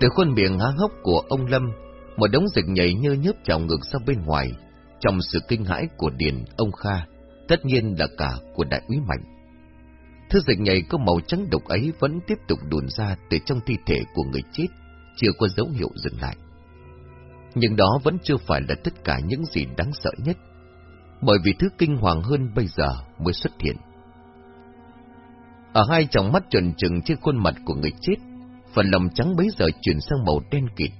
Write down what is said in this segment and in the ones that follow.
Từ khuôn miệng há hốc của ông Lâm, một đống dịch nhảy như nhớp trào ngược ra bên ngoài, trong sự kinh hãi của Điền, ông Kha, tất nhiên là cả của đại úy Mạnh. Thứ dịch nhảy có màu trắng độc ấy vẫn tiếp tục đùn ra từ trong thi thể của người chết, chưa có dấu hiệu dừng lại. Nhưng đó vẫn chưa phải là tất cả những gì đáng sợ nhất, bởi vì thứ kinh hoàng hơn bây giờ mới xuất hiện. Ở hai tròng mắt trần trừng trên khuôn mặt của người chết, và lòng trắng bấy giờ chuyển sang màu đen kịt,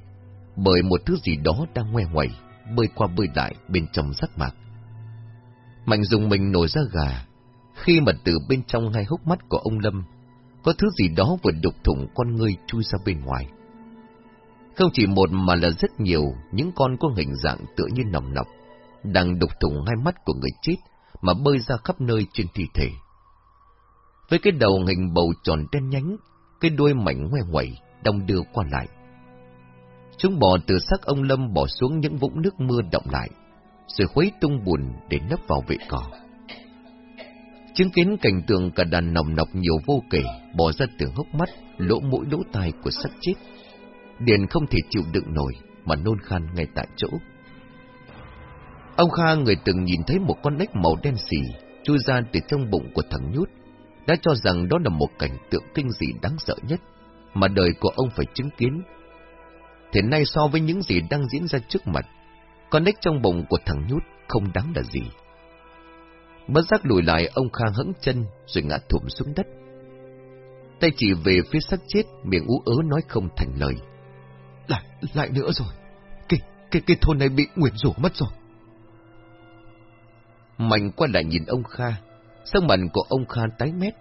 bởi một thứ gì đó đang ngoe ngoẩy, bơi qua bơi lại bên trong rắc mạc. Mạnh dùng mình nổi ra gà, khi mà từ bên trong hai hốc mắt của ông Lâm, có thứ gì đó vừa đục thủng con ngươi chui ra bên ngoài. Không chỉ một mà là rất nhiều những con có hình dạng tựa như nòng nọc, đang đục thủng hai mắt của người chết mà bơi ra khắp nơi trên thi thể. Với cái đầu hình bầu tròn đen nhánh, cái đuôi mảnh ngoe ngoẩy, đông đưa qua lại. Chúng bò từ xác ông Lâm bỏ xuống những vũng nước mưa động lại, rồi khuấy tung bùn để nấp vào vệ cỏ. Chứng kiến cảnh tượng cả đàn nòng nọc nhiều vô kể bỏ ra từ hốc mắt, lỗ mũi lỗ tai của xác chết. Điền không thể chịu đựng nổi mà nôn khan ngay tại chỗ. Ông Kha người từng nhìn thấy một con ếch màu đen xì chui ra từ trong bụng của thằng nhút, đã cho rằng đó là một cảnh tượng kinh dị đáng sợ nhất mà đời của ông phải chứng kiến. Thế nay so với những gì đang diễn ra trước mặt, con ếch trong bụng của thằng nhút không đáng là gì. Bất giác lùi lại ông Kha hững chân rồi ngã thụm xuống đất. Tay chỉ về phía xác chết, miệng ú ớ nói không thành lời. Lại, lại nữa rồi. Cái, cái, cái thôn này bị nguyền rủa mất rồi. Mạnh qua lại nhìn ông Kha, sắc mặt của ông Kha tái mét.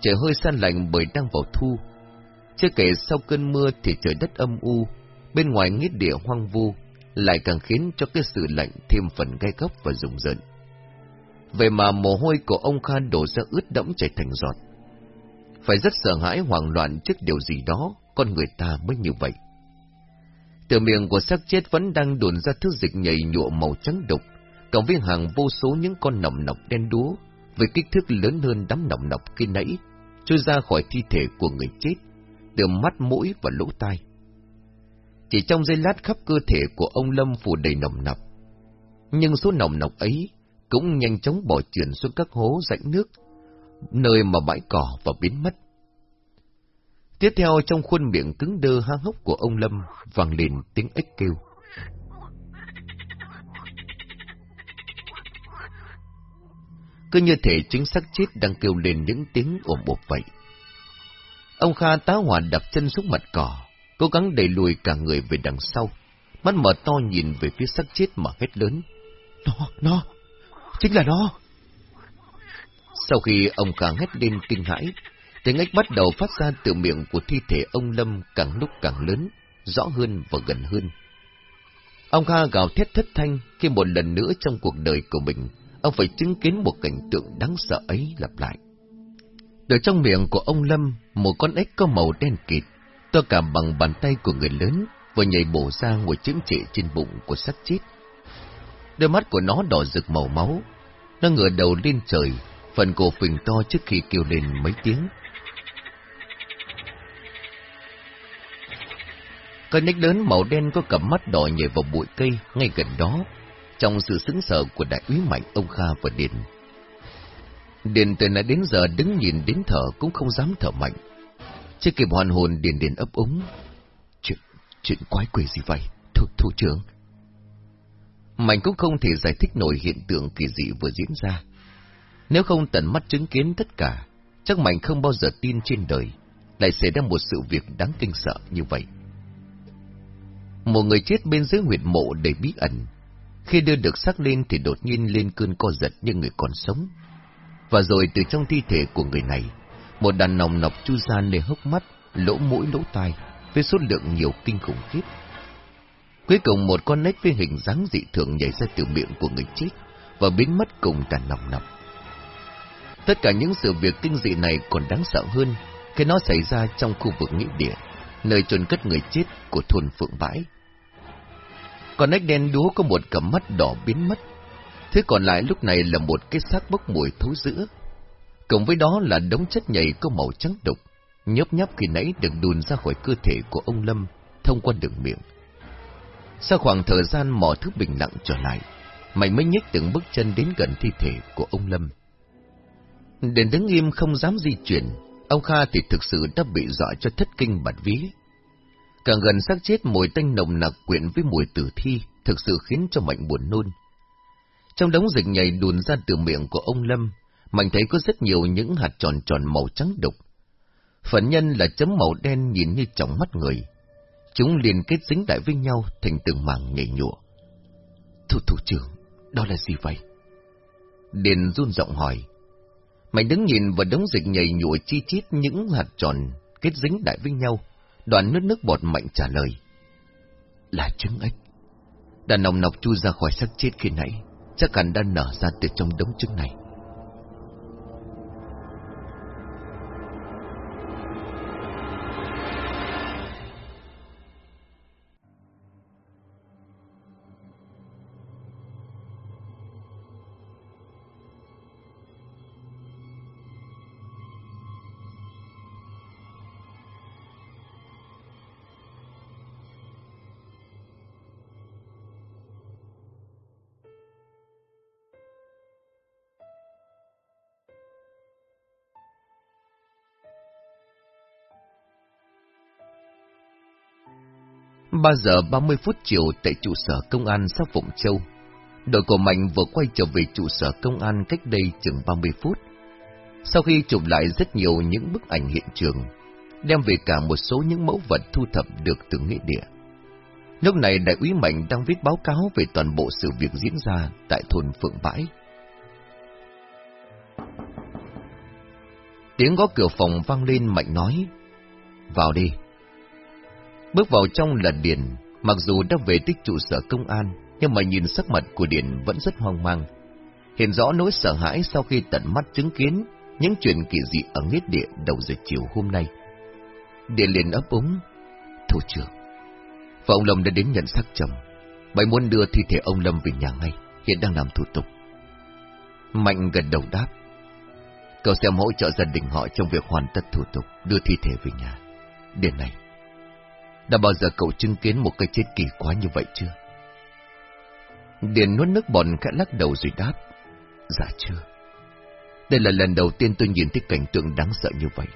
Trời hơi san lạnh bởi đang vào thu. Chưa kể sau cơn mưa thì trời đất âm u, bên ngoài nghĩa địa hoang vu, lại càng khiến cho cái sự lạnh thêm phần gai góc và rùng rợn. Vậy mà mồ hôi của ông Kha đổ ra ướt đẫm chảy thành giọt. Phải rất sợ hãi hoảng loạn trước điều gì đó, con người ta mới như vậy. Từ miệng của xác chết vẫn đang đồn ra thứ dịch nhầy nhụa màu trắng đục, cộng với hàng vô số những con nòng nọc đen đúa, với kích thước lớn hơn đám nòng nọc khi nãy, trôi ra khỏi thi thể của người chết, từ mắt mũi và lỗ tai. Chỉ trong giây lát khắp cơ thể của ông Lâm phủ đầy nồng nọc. Nhưng số nồng nọc ấy cũng nhanh chóng bỏ chuyển xuống các hố rãnh nước, nơi mà bãi cỏ và biến mất. Tiếp theo trong khuôn miệng cứng đơ hang hốc của ông Lâm vang lên tiếng ếch kêu. Cứ như thể chính xác chết đang kêu lên những tiếng ồm ồm vậy. Ông Kha tá hỏa đập chân xuống mặt cỏ, cố gắng đẩy lùi cả người về đằng sau, mắt mở to nhìn về phía xác chết mà hét lớn. Nó, nó, chính là nó. Sau khi ông Kha hét lên kinh hãi, tiếng ếch bắt đầu phát ra từ miệng của thi thể ông Lâm càng lúc càng lớn, rõ hơn và gần hơn. Ông Kha gào thét thất thanh khi một lần nữa trong cuộc đời của mình, ông phải chứng kiến một cảnh tượng đáng sợ ấy lặp lại. Từ trong miệng của ông Lâm, một con ếch có màu đen kịt, to cả bằng bàn tay của người lớn, vừa nhảy bổ ra ngồi chiếm trệ trên bụng của xác chết. Đôi mắt của nó đỏ rực màu máu, nó ngửa đầu lên trời, phần cổ phình to trước khi kêu lên mấy tiếng. Con ếch lớn màu đen có cặp mắt đỏ nhảy vào bụi cây ngay gần đó, trong sự sững sờ của đại úy mạnh ông Kha và Điền. Điền từ nãy đến giờ đứng nhìn đến thở cũng không dám thở mạnh. Chưa kịp hoàn hồn Điền Điền ấp úng. Chuyện, chuyện quái quỷ gì vậy, thủ, thủ trưởng? Mạnh cũng không thể giải thích nổi hiện tượng kỳ dị vừa diễn ra. Nếu không tận mắt chứng kiến tất cả, chắc Mạnh không bao giờ tin trên đời, lại xảy ra một sự việc đáng kinh sợ như vậy. Một người chết bên dưới huyệt mộ đầy bí ẩn, khi đưa được xác lên thì đột nhiên lên cơn co giật như người còn sống. Và rồi từ trong thi thể của người này, một đàn nòng nọc chu ra nơi hốc mắt, lỗ mũi lỗ tai, với số lượng nhiều kinh khủng khiếp. Cuối cùng một con nết với hình dáng dị thường nhảy ra từ miệng của người chết và biến mất cùng đàn nòng nọc. Tất cả những sự việc kinh dị này còn đáng sợ hơn khi nó xảy ra trong khu vực nghĩa địa, nơi chôn cất người chết của thôn Phượng Bãi. Con ếch đen đúa có một cặp mắt đỏ biến mất. Thứ còn lại lúc này là một cái xác bốc mùi thối dữ. Cộng với đó là đống chất nhầy có màu trắng đục, nhấp nháp khi nãy được đùn ra khỏi cơ thể của ông Lâm thông qua đường miệng. Sau khoảng thời gian mò thứ bình lặng trở lại, mày mới nhích từng bước chân đến gần thi thể của ông Lâm. Đến đứng im không dám di chuyển, ông Kha thì thực sự đã bị dọa cho thất kinh bạt vía. Càng gần xác chết mùi tanh nồng nặc quyện với mùi tử thi, thực sự khiến cho Mạnh buồn nôn. Trong đống dịch nhảy đùn ra từ miệng của ông Lâm, Mạnh thấy có rất nhiều những hạt tròn tròn màu trắng đục. Phần nhân là chấm màu đen nhìn như trong mắt người. Chúng liên kết dính lại với nhau thành từng mảng nhảy nhụa. Thủ thủ trưởng, đó là gì vậy? Điền run giọng hỏi. Mạnh đứng nhìn vào đống dịch nhảy nhụa chi chít những hạt tròn kết dính lại với nhau. Đoàn nước nước bọt mạnh trả lời. Là trứng ếch. Đàn nòng nọc chui ra khỏi xác chết khi nãy. Chắc hẳn đã nở ra từ trong đống trứng này. Ba giờ ba mươi phút chiều tại trụ sở công an xã Phụng Châu. Đội của Mạnh vừa quay trở về trụ sở công an cách đây chừng ba mươi phút. Sau khi chụp lại rất nhiều những bức ảnh hiện trường, đem về cả một số những mẫu vật thu thập được từ nghĩa địa. Lúc này đại úy Mạnh đang viết báo cáo về toàn bộ sự việc diễn ra tại thôn Phượng Bãi. Tiếng gõ cửa phòng vang lên Mạnh nói, vào đi. Bước vào trong là Điền, mặc dù đã về tích trụ sở công an, nhưng mà nhìn sắc mặt của Điền vẫn rất hoang mang. Hiện rõ nỗi sợ hãi sau khi tận mắt chứng kiến những chuyện kỳ dị ở nghĩa địa đầu giờ chiều hôm nay. Điền liền ấp úng, thủ trưởng, và ông Lâm đã đến nhận xác chồng. bày muốn đưa thi thể ông Lâm về nhà ngay, hiện đang làm thủ tục. Mạnh gần đầu đáp. Cậu xem hỗ trợ gia đình họ trong việc hoàn tất thủ tục, đưa thi thể về nhà. Điền này, đã bao giờ cậu chứng kiến một cái chết kỳ quá như vậy chưa? Điền nuốt nước bọt khẽ lắc đầu rồi đáp. Dạ chưa. Đây là lần đầu tiên tôi nhìn thấy cảnh tượng đáng sợ như vậy.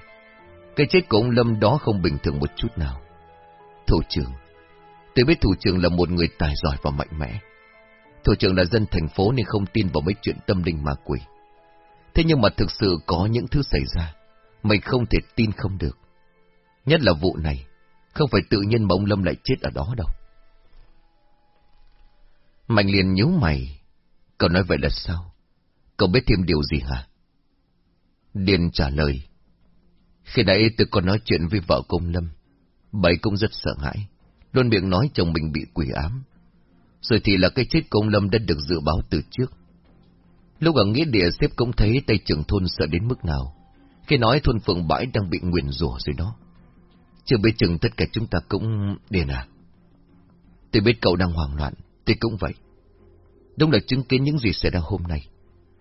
Cái chết của ông Lâm đó không bình thường một chút nào. Thủ trưởng. Tôi biết thủ trưởng là một người tài giỏi và mạnh mẽ. Thủ trưởng là dân thành phố nên không tin vào mấy chuyện tâm linh ma quỷ. Thế nhưng mà thực sự có những thứ xảy ra, mình không thể tin không được. Nhất là vụ này, không phải tự nhiên mà ông Lâm lại chết ở đó đâu. Mạnh liền nhíu mày. Cậu nói vậy là sao? Cậu biết thêm điều gì hả? Điền trả lời. Khi nãy tôi còn nói chuyện với vợ công Lâm. Bảy cũng rất sợ hãi. Luôn miệng nói chồng mình bị quỷ ám. Rồi thì là cái chết công Lâm đã được dự báo từ trước. Lúc ở nghĩa địa xếp cũng thấy tay trưởng thôn sợ đến mức nào. Khi nói thôn phượng bãi đang bị nguyền rủa rồi đó. Chưa biết chừng tất cả chúng ta cũng điên à. Tôi biết cậu đang hoảng loạn, tôi cũng vậy. Đúng là chứng kiến những gì xảy ra hôm nay.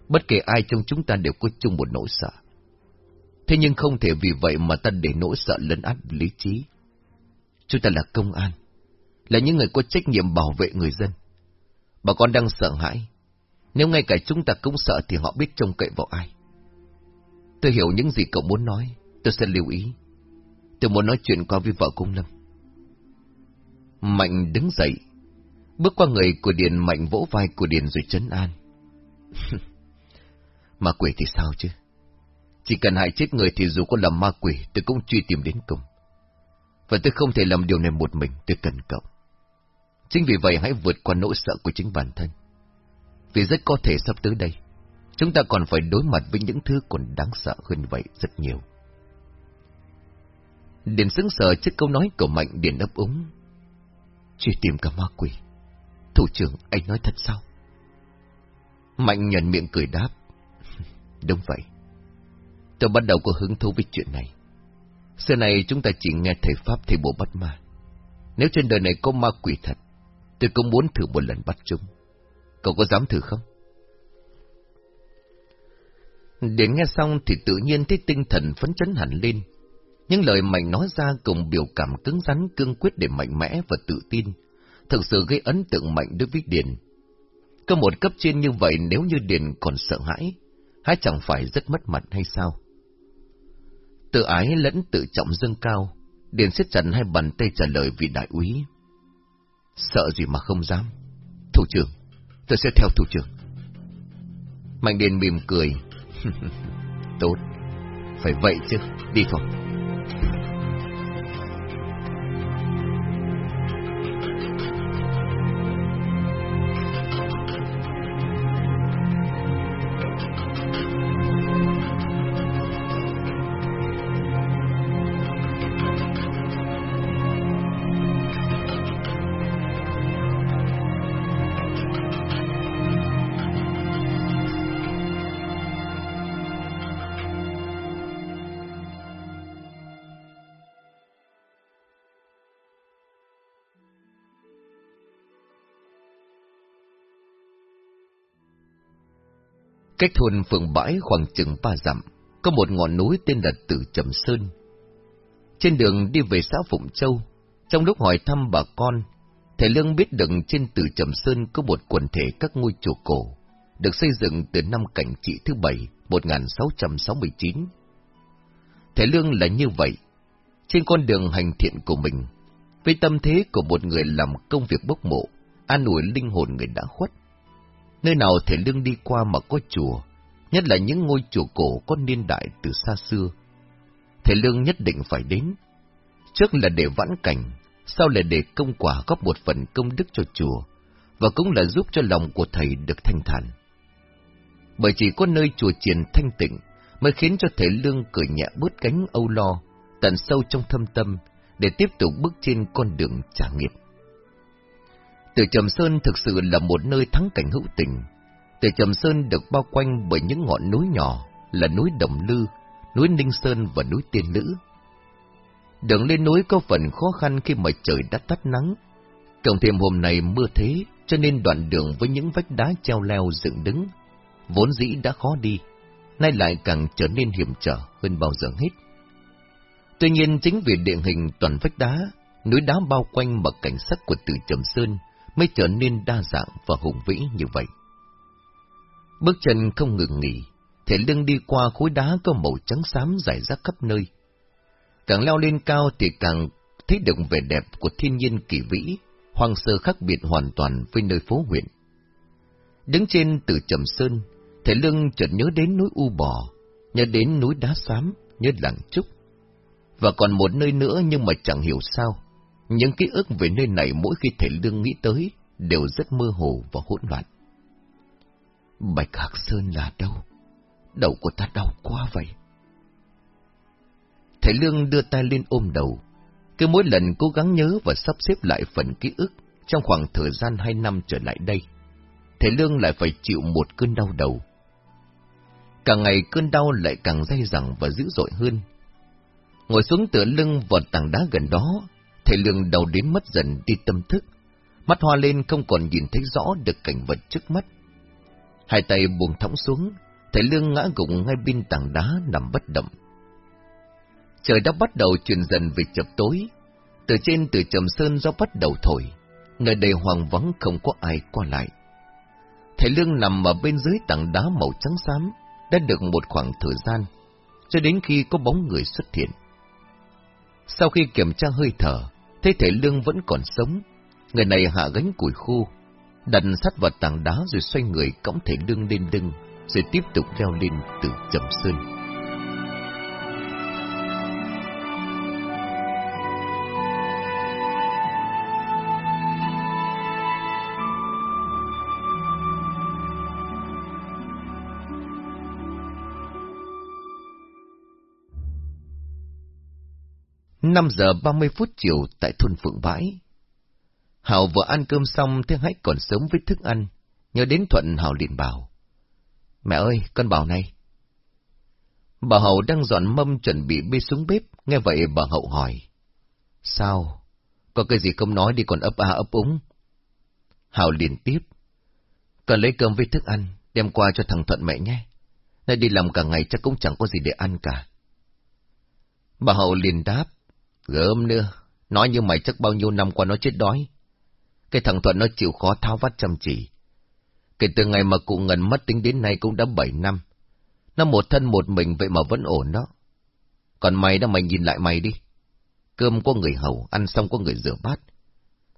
Bất kể ai trong chúng ta đều có chung một nỗi sợ. Thế nhưng không thể vì vậy mà ta để nỗi sợ lấn át lý trí. Chúng ta là công an, là những người có trách nhiệm bảo vệ người dân. Bà con đang sợ hãi. Nếu ngay cả chúng ta cũng sợ thì họ biết trông cậy vào ai. Tôi hiểu những gì cậu muốn nói, tôi sẽ lưu ý. Tôi muốn nói chuyện qua với vợ cung Lâm. Mạnh đứng dậy, bước qua người của Điền Mạnh vỗ vai của Điền rồi chấn an. ma quỷ thì sao chứ? Chỉ cần hại chết người thì dù có là ma quỷ tôi cũng truy tìm đến cùng. Và tôi không thể làm điều này một mình, tôi cần cậu. Chính vì vậy hãy vượt qua nỗi sợ của chính bản thân. Vì rất có thể sắp tới đây, chúng ta còn phải đối mặt với những thứ còn đáng sợ hơn vậy rất nhiều. Điền sững sờ trước câu nói của Mạnh Điền ấp úng. Chỉ tìm cả ma quỷ. Thủ trưởng, anh nói thật sao? Mạnh nhận miệng cười đáp. Đúng vậy. Tôi bắt đầu có hứng thú với chuyện này. Xưa này chúng ta chỉ nghe thầy Pháp thầy bộ bắt ma. Nếu trên đời này có ma quỷ thật, tôi cũng muốn thử một lần bắt chúng. Cậu có dám thử không? Điền nghe xong thì tự nhiên thấy tinh thần phấn chấn hẳn lên, những lời Mạnh nói ra cùng biểu cảm cứng rắn, cương quyết để mạnh mẽ và tự tin, thực sự gây ấn tượng mạnh đối với Điền. Có một cấp trên như vậy nếu như Điền còn sợ hãi, hãy chẳng phải rất mất mặt hay sao? Tự ái lẫn tự trọng dâng cao, Điền siết chặt hai bàn tay trả lời vị đại úy. Sợ gì mà không dám. Thủ trưởng, tôi sẽ theo thủ trưởng. Mạnh Điền mỉm cười. Tốt, phải vậy chứ, đi thôi. Cách thôn phường bãi khoảng chừng ba dặm, có một ngọn núi tên là Tử Trầm Sơn. Trên đường đi về xã Phụng Châu, trong lúc hỏi thăm bà con, thầy Lương biết được trên Tử Trầm Sơn có một quần thể các ngôi chùa cổ, được xây dựng từ năm cảnh trị thứ bảy, 1669. Thầy Lương là như vậy, trên con đường hành thiện của mình, với tâm thế của một người làm công việc bốc mộ, an ủi linh hồn người đã khuất Nơi nào thể lương đi qua mà có chùa, nhất là những ngôi chùa cổ có niên đại từ xa xưa. Thể lương nhất định phải đến. Trước là để vãn cảnh, sau là để công quả góp một phần công đức cho chùa, và cũng là giúp cho lòng của thầy được thanh thản. Bởi chỉ có nơi chùa triền thanh tịnh mới khiến cho thể lương cười nhẹ bớt cánh âu lo, tận sâu trong thâm tâm, để tiếp tục bước trên con đường trả nghiệp. Từ Trầm Sơn thực sự là một nơi thắng cảnh hữu tình. Từ Trầm Sơn được bao quanh bởi những ngọn núi nhỏ là núi Đồng Lư, núi Ninh Sơn và núi Tiên Nữ. Đường lên núi có phần khó khăn khi mà trời đã tắt nắng. Cộng thêm hôm nay mưa thế, cho nên đoạn đường với những vách đá treo leo dựng đứng, vốn dĩ đã khó đi, nay lại càng trở nên hiểm trở hơn bao giờ hết. Tuy nhiên chính vì địa hình toàn vách đá, núi đá bao quanh mà cảnh sắc của từ Trầm Sơn mới trở nên đa dạng và hùng vĩ như vậy. Bước chân không ngừng nghỉ, thể lưng đi qua khối đá có màu trắng xám rải rác khắp nơi. Càng leo lên cao thì càng thấy được vẻ đẹp của thiên nhiên kỳ vĩ, hoang sơ khác biệt hoàn toàn với nơi phố huyện. Đứng trên từ Trầm Sơn, thể lưng chợt nhớ đến núi U Bò, nhớ đến núi Đá Xám, nhớ làng Trúc. Và còn một nơi nữa nhưng mà chẳng hiểu sao, những ký ức về nơi này mỗi khi thể lương nghĩ tới đều rất mơ hồ và hỗn loạn. Bạch Hạc Sơn là đâu? Đầu của ta đau quá vậy. Thầy Lương đưa tay lên ôm đầu. Cứ mỗi lần cố gắng nhớ và sắp xếp lại phần ký ức trong khoảng thời gian hai năm trở lại đây, thầy Lương lại phải chịu một cơn đau đầu. Càng ngày cơn đau lại càng dai dẳng và dữ dội hơn. Ngồi xuống tựa lưng vào tảng đá gần đó, Thầy lương đầu đến mất dần đi tâm thức, mắt hoa lên không còn nhìn thấy rõ được cảnh vật trước mắt. Hai tay buông thõng xuống, thầy lương ngã gục ngay bên tảng đá nằm bất động. Trời đã bắt đầu chuyển dần về chập tối, từ trên từ trầm sơn gió bắt đầu thổi, nơi đây hoàng vắng không có ai qua lại. Thầy lương nằm ở bên dưới tảng đá màu trắng xám, đã được một khoảng thời gian, cho đến khi có bóng người xuất hiện. Sau khi kiểm tra hơi thở, thấy thể lương vẫn còn sống. Người này hạ gánh củi khô, đặt sắt vào tảng đá rồi xoay người cõng thể lương lên lưng, rồi tiếp tục leo lên từ trầm sơn. Năm giờ ba mươi phút chiều tại thôn Phượng Bãi. Hảo vừa ăn cơm xong thấy hãy còn sớm với thức ăn, nhớ đến Thuận Hảo liền bảo. Mẹ ơi, con bảo này. Bà Hậu đang dọn mâm chuẩn bị bê xuống bếp, nghe vậy bà Hậu hỏi. Sao? Có cái gì không nói đi còn ấp a ấp úng? Hảo liền tiếp. Cần lấy cơm với thức ăn, đem qua cho thằng Thuận mẹ nhé. Nay đi làm cả ngày chắc cũng chẳng có gì để ăn cả. Bà Hậu liền đáp, gớm nữa, nói như mày chắc bao nhiêu năm qua nó chết đói. Cái thằng Thuận nó chịu khó tháo vắt chăm chỉ. Kể từ ngày mà cụ Ngân mất tính đến nay cũng đã bảy năm. Nó một thân một mình vậy mà vẫn ổn đó. Còn mày đó mày nhìn lại mày đi. Cơm có người hầu, ăn xong có người rửa bát.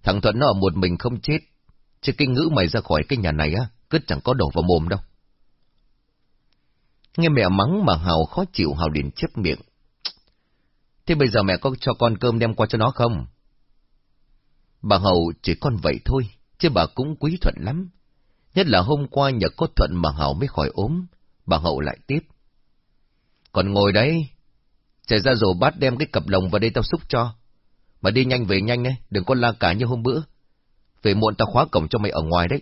Thằng Thuận nó ở một mình không chết. Chứ cái ngữ mày ra khỏi cái nhà này á, cứ chẳng có đổ vào mồm đâu. Nghe mẹ mắng mà Hào khó chịu Hào liền chấp miệng. Thế bây giờ mẹ có cho con cơm đem qua cho nó không? Bà Hậu chỉ con vậy thôi, chứ bà cũng quý Thuận lắm. Nhất là hôm qua nhờ có Thuận mà hậu mới khỏi ốm, bà Hậu lại tiếp. Còn ngồi đấy, chạy ra rồi bát đem cái cặp lồng vào đây tao xúc cho. Mà đi nhanh về nhanh đấy, đừng có la cả như hôm bữa. Về muộn tao khóa cổng cho mày ở ngoài đấy.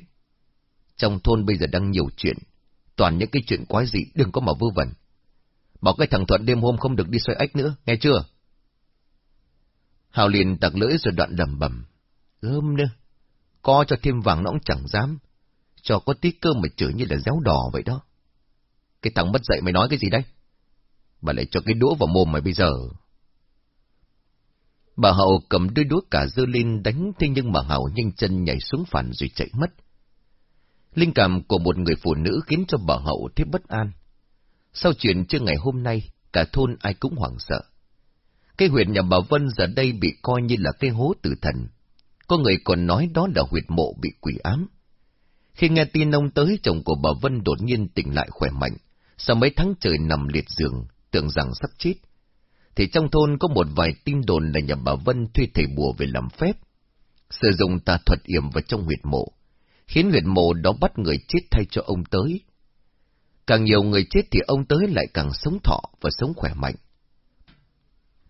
Trong thôn bây giờ đang nhiều chuyện, toàn những cái chuyện quái gì đừng có mà vư vẩn. Bảo cái thằng Thuận đêm hôm không được đi xoay ếch nữa, nghe chưa? Hào liền tặc lưỡi rồi đoạn đầm bầm. Gơm nữa, co cho thêm vàng nó cũng chẳng dám. Cho có tí cơm mà chửi như là réo đỏ vậy đó. Cái thằng mất dậy mày nói cái gì đây? Bà lại cho cái đũa vào mồm mày bây giờ. Bà Hậu cầm đôi đũa cả dư lên đánh thế nhưng mà Hậu nhanh chân nhảy xuống phản rồi chạy mất. Linh cảm của một người phụ nữ khiến cho bà Hậu thấy bất an. Sau chuyện chưa ngày hôm nay, cả thôn ai cũng hoảng sợ. Cái huyệt nhà bà Vân giờ đây bị coi như là cái hố tử thần. Có người còn nói đó là huyệt mộ bị quỷ ám. Khi nghe tin ông tới, chồng của bà Vân đột nhiên tỉnh lại khỏe mạnh, sau mấy tháng trời nằm liệt giường, tưởng rằng sắp chết. Thì trong thôn có một vài tin đồn là nhà bà Vân thuê thầy bùa về làm phép, sử dụng tà thuật yểm vào trong huyệt mộ, khiến huyệt mộ đó bắt người chết thay cho ông tới. Càng nhiều người chết thì ông tới lại càng sống thọ và sống khỏe mạnh.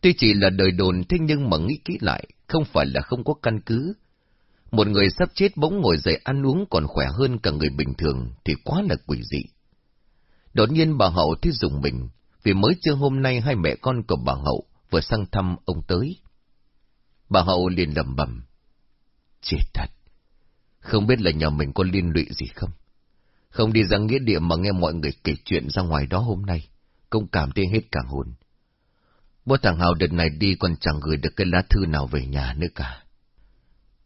Tuy chỉ là đời đồn thế nhưng mà nghĩ kỹ lại, không phải là không có căn cứ. Một người sắp chết bỗng ngồi dậy ăn uống còn khỏe hơn cả người bình thường thì quá là quỷ dị. Đột nhiên bà Hậu thấy dùng mình, vì mới chưa hôm nay hai mẹ con của bà Hậu vừa sang thăm ông tới. Bà Hậu liền lầm bầm. Chết thật! Không biết là nhà mình có liên lụy gì không? Không đi ra nghĩa địa mà nghe mọi người kể chuyện ra ngoài đó hôm nay, cũng cảm thấy hết cả hồn. Bố thằng Hào đợt này đi còn chẳng gửi được cái lá thư nào về nhà nữa cả.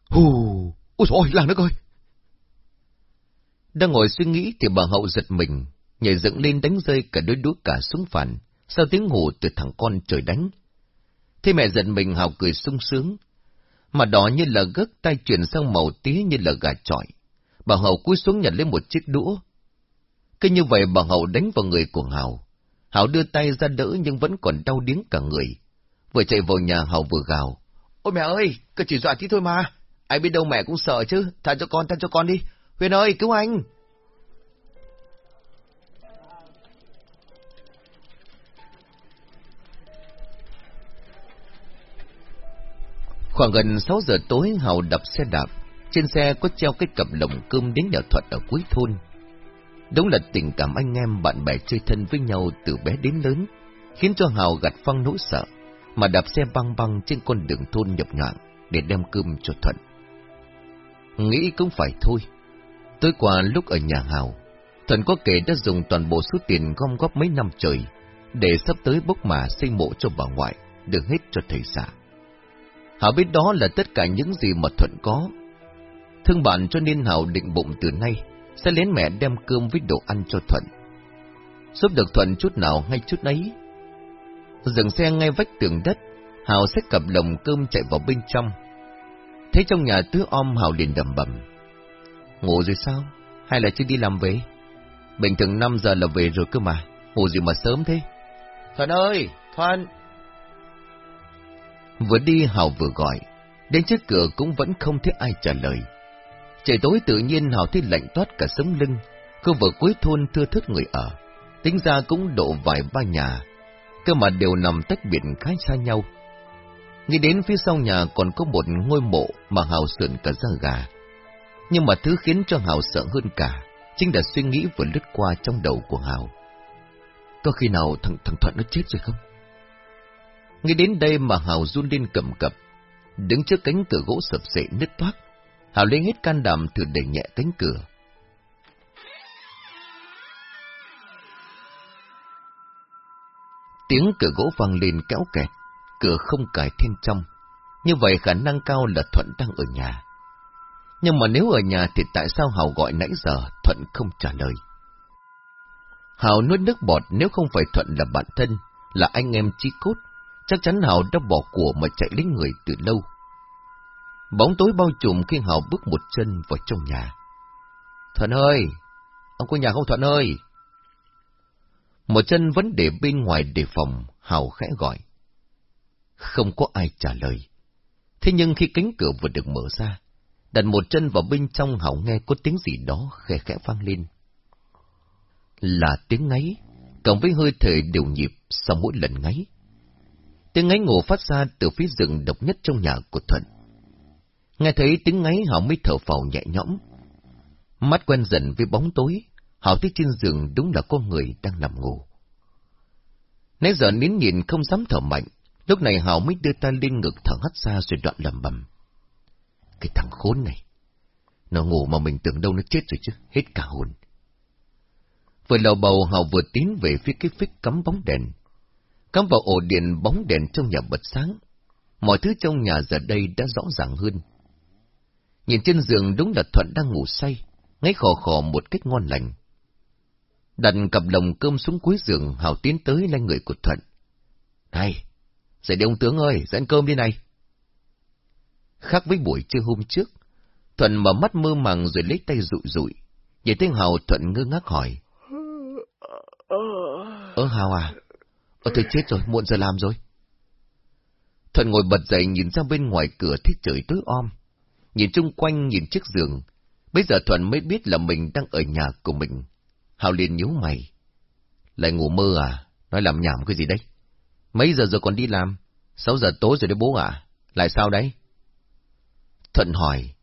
Hù! Ôi trời ơi, làng nước ơi! Đang ngồi suy nghĩ thì bà Hậu giật mình, nhảy dựng lên đánh rơi cả đôi đũa cả súng phản, sau tiếng hù từ thằng con trời đánh. Thế mẹ giận mình Hào cười sung sướng, mà đỏ như là gấc tay chuyển sang màu tía như là gà trọi. Bà Hậu cúi xuống nhặt lên một chiếc đũa. Cứ như vậy bà Hậu đánh vào người của Hào. Hảo đưa tay ra đỡ nhưng vẫn còn đau điếng cả người. Vừa chạy vào nhà Hảo vừa gào. Ôi mẹ ơi, cứ chỉ dọa tí thôi mà. Ai biết đâu mẹ cũng sợ chứ. Tha cho con, tha cho con đi. Huyền ơi, cứu anh. Khoảng gần 6 giờ tối Hào đập xe đạp. Trên xe có treo cái cặp lồng cơm đến nhà Thuận ở cuối thôn. Đúng là tình cảm anh em bạn bè chơi thân với nhau từ bé đến lớn, khiến cho Hào gặt phăng nỗi sợ, mà đạp xe băng băng trên con đường thôn nhập nhọn để đem cơm cho Thuận. Nghĩ cũng phải thôi. Tối qua lúc ở nhà Hào, Thuận có kể đã dùng toàn bộ số tiền gom góp mấy năm trời để sắp tới bốc mà xây mộ cho bà ngoại, được hết cho thầy xã. Hảo biết đó là tất cả những gì mà Thuận có. Thương bạn cho nên Hảo định bụng từ nay sẽ đến mẹ đem cơm với đồ ăn cho Thuận. Giúp được Thuận chút nào ngay chút ấy. Dừng xe ngay vách tường đất, Hào xách cặp lồng cơm chạy vào bên trong. Thấy trong nhà tứ om Hào liền đầm bầm. Ngủ rồi sao? Hay là chưa đi làm về? Bình thường 5 giờ là về rồi cơ mà, ngủ gì mà sớm thế? Thuận ơi, Thuận! Vừa đi Hào vừa gọi, đến trước cửa cũng vẫn không thấy ai trả lời. Trời tối tự nhiên Hào thấy lạnh toát cả sống lưng, khu vực cuối thôn thưa thớt người ở, tính ra cũng độ vài ba nhà, cơ mà đều nằm tách biệt khá xa nhau. Nghĩ đến phía sau nhà còn có một ngôi mộ mà Hào sườn cả da gà. Nhưng mà thứ khiến cho Hào sợ hơn cả, chính là suy nghĩ vừa lướt qua trong đầu của Hào. Có khi nào thằng thằng Thuận nó chết rồi không? Nghĩ đến đây mà Hào run lên cầm cập, đứng trước cánh cửa gỗ sập sệ nứt toác. Hảo lấy hết can đảm thử đẩy nhẹ cánh cửa. Tiếng cửa gỗ vang lên kéo kẹt, cửa không cài thêm trong. Như vậy khả năng cao là Thuận đang ở nhà. Nhưng mà nếu ở nhà thì tại sao Hào gọi nãy giờ Thuận không trả lời? Hào nuốt nước bọt nếu không phải Thuận là bạn thân, là anh em chí cốt, chắc chắn Hào đã bỏ của mà chạy lấy người từ lâu. Bóng tối bao trùm khi Hào bước một chân vào trong nhà. Thuận ơi! Ông có nhà không Thuận ơi? Một chân vẫn để bên ngoài đề phòng, Hào khẽ gọi. Không có ai trả lời. Thế nhưng khi cánh cửa vừa được mở ra, đặt một chân vào bên trong Hào nghe có tiếng gì đó khẽ khẽ vang lên. Là tiếng ngáy, cộng với hơi thở đều nhịp sau mỗi lần ngáy. Tiếng ngáy ngủ phát ra từ phía rừng độc nhất trong nhà của Thuận. Nghe thấy tiếng ngáy họ mới thở phào nhẹ nhõm. Mắt quen dần với bóng tối, họ thấy trên giường đúng là con người đang nằm ngủ. Nãy giờ nín nhìn không dám thở mạnh, lúc này Hảo mới đưa tay lên ngực thở hắt ra rồi đoạn lầm bầm. Cái thằng khốn này, nó ngủ mà mình tưởng đâu nó chết rồi chứ, hết cả hồn. Vừa lầu bầu Hảo vừa tiến về phía cái phích cắm bóng đèn. Cắm vào ổ điện bóng đèn trong nhà bật sáng. Mọi thứ trong nhà giờ đây đã rõ ràng hơn. Nhìn trên giường đúng là Thuận đang ngủ say, ngáy khò khò một cách ngon lành. Đặt cặp lồng cơm xuống cuối giường, Hảo tiến tới lên người của Thuận. Này, dậy đi ông tướng ơi, dậy ăn cơm đi này. Khác với buổi trưa hôm trước, Thuận mở mắt mơ màng rồi lấy tay rụi rụi. Nhìn thấy Hảo Thuận ngơ ngác hỏi. Ơ Hảo à, ơ tôi chết rồi, muộn giờ làm rồi. Thuận ngồi bật dậy nhìn ra bên ngoài cửa thấy trời tối om. Nhìn chung quanh nhìn chiếc giường, bây giờ Thuận mới biết là mình đang ở nhà của mình. Hào liền nhíu mày. Lại ngủ mơ à? Nói làm nhảm cái gì đấy? Mấy giờ rồi còn đi làm? Sáu giờ tối rồi đấy bố à? Lại sao đấy? Thuận hỏi.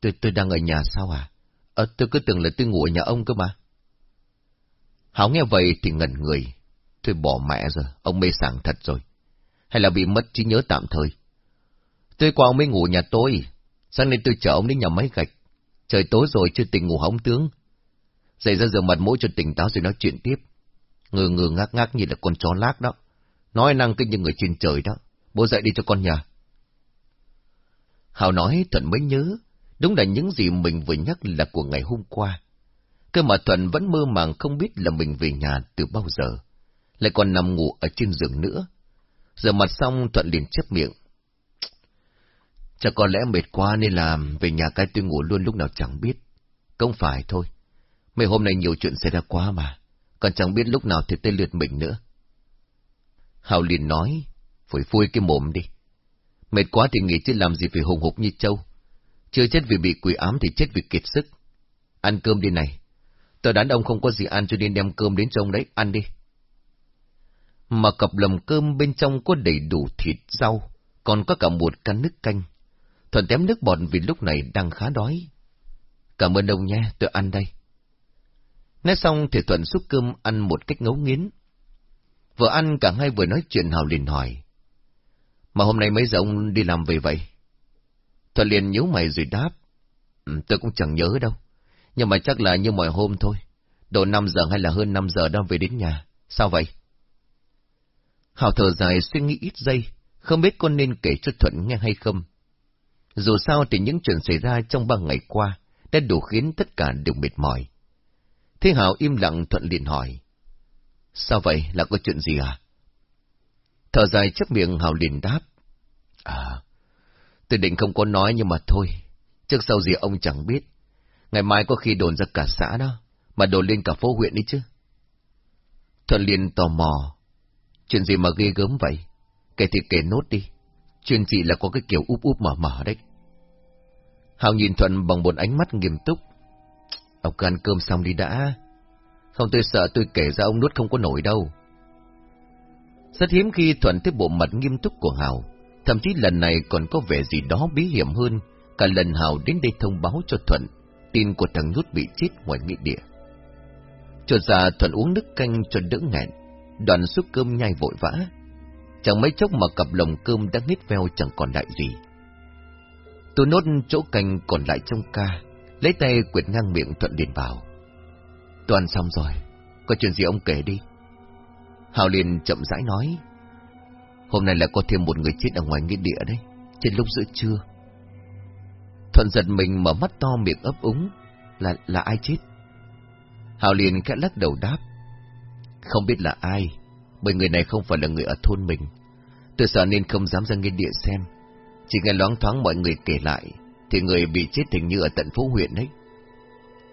Tôi tôi đang ở nhà sao à? Ờ, tôi cứ tưởng là tôi ngủ ở nhà ông cơ mà. hào nghe vậy thì ngẩn người. Tôi bỏ mẹ rồi, ông mê sảng thật rồi. Hay là bị mất trí nhớ tạm thời? Tôi qua ông mới ngủ nhà tôi. Sáng nay tôi chở ông đến nhà máy gạch. Trời tối rồi chưa tỉnh ngủ hóng tướng. Dậy ra rửa mặt mũi cho tỉnh táo rồi nói chuyện tiếp. Ngừ ngừ ngác ngác như là con chó lác đó. Nói năng kinh như người trên trời đó. Bố dậy đi cho con nhà. Hào nói Thuận mới nhớ. Đúng là những gì mình vừa nhắc là của ngày hôm qua. Cơ mà Thuận vẫn mơ màng không biết là mình về nhà từ bao giờ. Lại còn nằm ngủ ở trên giường nữa. Giờ mặt xong, Thuận liền chép miệng. Chắc có lẽ mệt quá nên là về nhà cái tôi ngủ luôn lúc nào chẳng biết. Không phải thôi. Mấy hôm nay nhiều chuyện xảy ra quá mà, còn chẳng biết lúc nào thì tên lượt mình nữa. Hào liền nói, phủi phui cái mồm đi. Mệt quá thì nghỉ chứ làm gì phải hùng hục như trâu. Chưa chết vì bị quỷ ám thì chết vì kiệt sức. Ăn cơm đi này. Tôi đoán ông không có gì ăn cho nên đem cơm đến cho ông đấy, ăn đi. Mà cặp lầm cơm bên trong có đầy đủ thịt, rau, còn có cả một can nước canh. Thuận tém nước bọt vì lúc này đang khá đói. Cảm ơn ông nha, tôi ăn đây. Nói xong thì Thuận xúc cơm ăn một cách ngấu nghiến. Vừa ăn cả hai vừa nói chuyện Hào liền hỏi. Mà hôm nay mấy giờ ông đi làm về vậy? Thuận liền nhíu mày rồi đáp. Ừ, tôi cũng chẳng nhớ đâu. Nhưng mà chắc là như mọi hôm thôi. Độ 5 giờ hay là hơn 5 giờ đang về đến nhà. Sao vậy? Hào thở dài suy nghĩ ít giây, không biết con nên kể cho Thuận nghe hay không. Dù sao thì những chuyện xảy ra trong ba ngày qua đã đủ khiến tất cả đều mệt mỏi. Thế Hảo im lặng thuận liền hỏi. Sao vậy, là có chuyện gì à? Thở dài chấp miệng Hảo liền đáp. À, tôi định không có nói nhưng mà thôi, trước sau gì ông chẳng biết. Ngày mai có khi đồn ra cả xã đó, mà đồn lên cả phố huyện đi chứ. Thuận liền tò mò. Chuyện gì mà ghê gớm vậy? Kể thì kể nốt đi. Chuyện gì là có cái kiểu úp úp mở mở đấy. Hào nhìn Thuận bằng một ánh mắt nghiêm túc. Ông cứ ăn cơm xong đi đã. Không tôi sợ tôi kể ra ông nuốt không có nổi đâu. Rất hiếm khi Thuận thấy bộ mặt nghiêm túc của Hào, thậm chí lần này còn có vẻ gì đó bí hiểm hơn cả lần Hào đến đây thông báo cho Thuận, tin của thằng nhút bị chết ngoài nghĩa địa. Chột ra Thuận uống nước canh cho đỡ nghẹn, đoàn xúc cơm nhai vội vã. Chẳng mấy chốc mà cặp lồng cơm đã nghít veo chẳng còn lại gì. Tôi nốt chỗ canh còn lại trong ca, lấy tay quyệt ngang miệng Thuận liền vào. Tôi ăn xong rồi, có chuyện gì ông kể đi. Hào liền chậm rãi nói. Hôm nay là có thêm một người chết ở ngoài nghĩa địa đấy, trên lúc giữa trưa. Thuận giật mình mở mắt to miệng ấp úng. Là, là ai chết? Hào liền khẽ lắc đầu đáp. Không biết là ai, bởi người này không phải là người ở thôn mình. Tôi sợ nên không dám ra nghĩa địa xem. Chỉ nghe loáng thoáng mọi người kể lại, thì người bị chết hình như ở tận phố huyện đấy.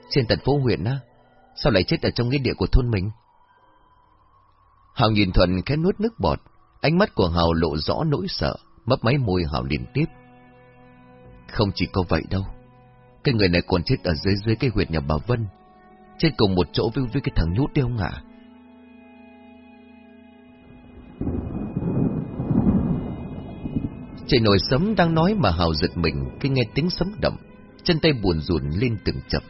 Trên tận phố huyện á? Sao lại chết ở trong nghĩa địa của thôn mình? Hào nhìn Thuận khẽ nuốt nước bọt, ánh mắt của Hào lộ rõ nỗi sợ, mấp máy môi Hào liên tiếp. Không chỉ có vậy đâu, cái người này còn chết ở dưới dưới cái huyệt nhà bà Vân, chết cùng một chỗ với, với cái thằng nhút đeo ngả. Trời nổi sấm đang nói mà Hào giật mình khi nghe tiếng sấm đậm, chân tay buồn rùn lên từng chập.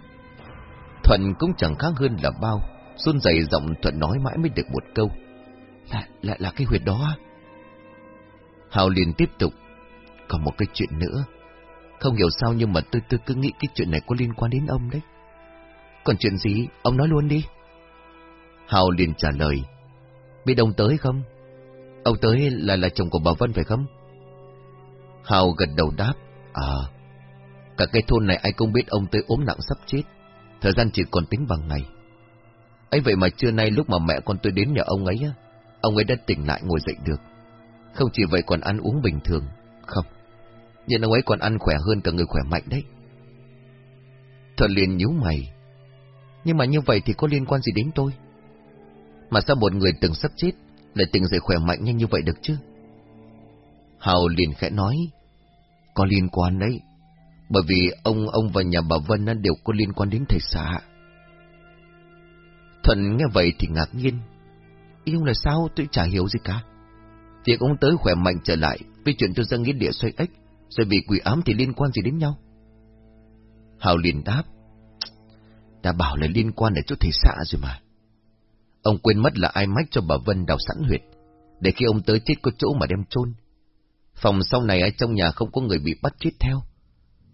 Thuận cũng chẳng khác hơn là bao, run rẩy giọng Thuận nói mãi mới được một câu. Là, là, là cái huyệt đó Hào liền tiếp tục. Còn một cái chuyện nữa. Không hiểu sao nhưng mà tôi tôi cứ nghĩ cái chuyện này có liên quan đến ông đấy. Còn chuyện gì? Ông nói luôn đi. Hào liền trả lời. Biết ông tới không? Ông tới là là chồng của bà Vân phải không? Hào gật đầu đáp. À, cả cái thôn này ai cũng biết ông tới ốm nặng sắp chết. Thời gian chỉ còn tính bằng ngày. ấy vậy mà trưa nay lúc mà mẹ con tôi đến nhà ông ấy, ông ấy đã tỉnh lại ngồi dậy được. Không chỉ vậy còn ăn uống bình thường. Không, nhưng ông ấy còn ăn khỏe hơn cả người khỏe mạnh đấy. Thuận liền nhíu mày. Nhưng mà như vậy thì có liên quan gì đến tôi? Mà sao một người từng sắp chết lại tỉnh dậy khỏe mạnh nhanh như vậy được chứ? Hào liền khẽ nói, có liên quan đấy, bởi vì ông ông và nhà bà Vân đều có liên quan đến thầy xã. Thuận nghe vậy thì ngạc nhiên, yêu là sao tôi chả hiểu gì cả. Việc ông tới khỏe mạnh trở lại, với chuyện tôi ra nghĩa địa xoay ếch, rồi bị quỷ ám thì liên quan gì đến nhau? Hào liền đáp, đã bảo là liên quan đến chỗ thầy xã rồi mà. Ông quên mất là ai mách cho bà Vân đào sẵn huyệt, để khi ông tới chết có chỗ mà đem chôn. Phòng sau này ở trong nhà không có người bị bắt chết theo.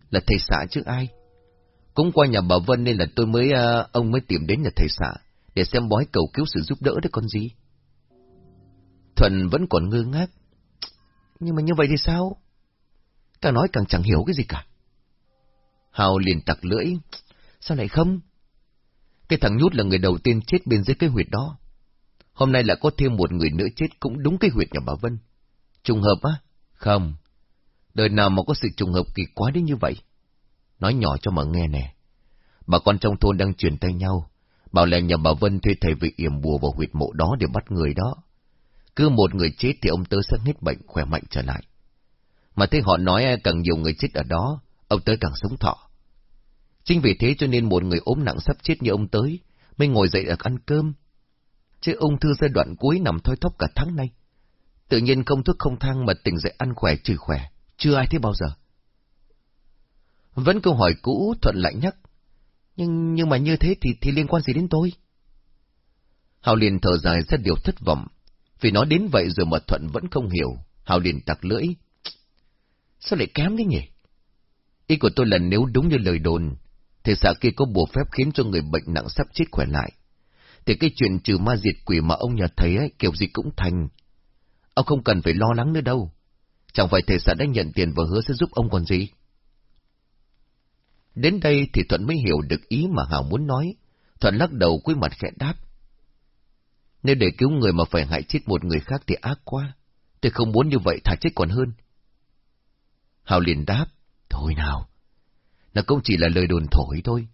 Là thầy xã chứ ai? Cũng qua nhà bà Vân nên là tôi mới, uh, ông mới tìm đến nhà thầy xã, để xem bói cầu cứu sự giúp đỡ đấy con gì. Thuần vẫn còn ngơ ngác. Nhưng mà như vậy thì sao? Càng nói càng chẳng hiểu cái gì cả. Hào liền tặc lưỡi. Sao lại không? Cái thằng nhút là người đầu tiên chết bên dưới cái huyệt đó. Hôm nay lại có thêm một người nữa chết cũng đúng cái huyệt nhà bà Vân. Trùng hợp á? Không. Đời nào mà có sự trùng hợp kỳ quá đến như vậy? Nói nhỏ cho mà nghe nè. Bà con trong thôn đang truyền tay nhau. Bảo là nhà bà Vân thuê thầy vị yểm bùa vào huyệt mộ đó để bắt người đó. Cứ một người chết thì ông tớ sẽ hết bệnh khỏe mạnh trở lại. Mà thế họ nói càng nhiều người chết ở đó, ông tới càng sống thọ. Chính vì thế cho nên một người ốm nặng sắp chết như ông tới, mới ngồi dậy được ăn cơm. Chứ ung thư giai đoạn cuối nằm thoi thóp cả tháng nay. Tự nhiên không thức không thang mà tỉnh dậy ăn khỏe trừ khỏe, chưa ai thế bao giờ. Vẫn câu hỏi cũ Thuận lại nhắc. Nhưng nhưng mà như thế thì thì liên quan gì đến tôi? Hào liền thở dài rất điều thất vọng, vì nói đến vậy rồi mà Thuận vẫn không hiểu, Hào liền tặc lưỡi. Sao lại kém thế nhỉ? Ý của tôi là nếu đúng như lời đồn, thì xã kia có bùa phép khiến cho người bệnh nặng sắp chết khỏe lại. Thì cái chuyện trừ ma diệt quỷ mà ông nhà thấy ấy, kiểu gì cũng thành. Ông không cần phải lo lắng nữa đâu. Chẳng phải thầy xã đã nhận tiền và hứa sẽ giúp ông còn gì. Đến đây thì Thuận mới hiểu được ý mà Hào muốn nói. Thuận lắc đầu cúi mặt khẽ đáp. Nếu để cứu người mà phải hại chết một người khác thì ác quá. Tôi không muốn như vậy, thà chết còn hơn. Hào liền đáp. Thôi nào. Nó cũng chỉ là lời đồn thổi thôi.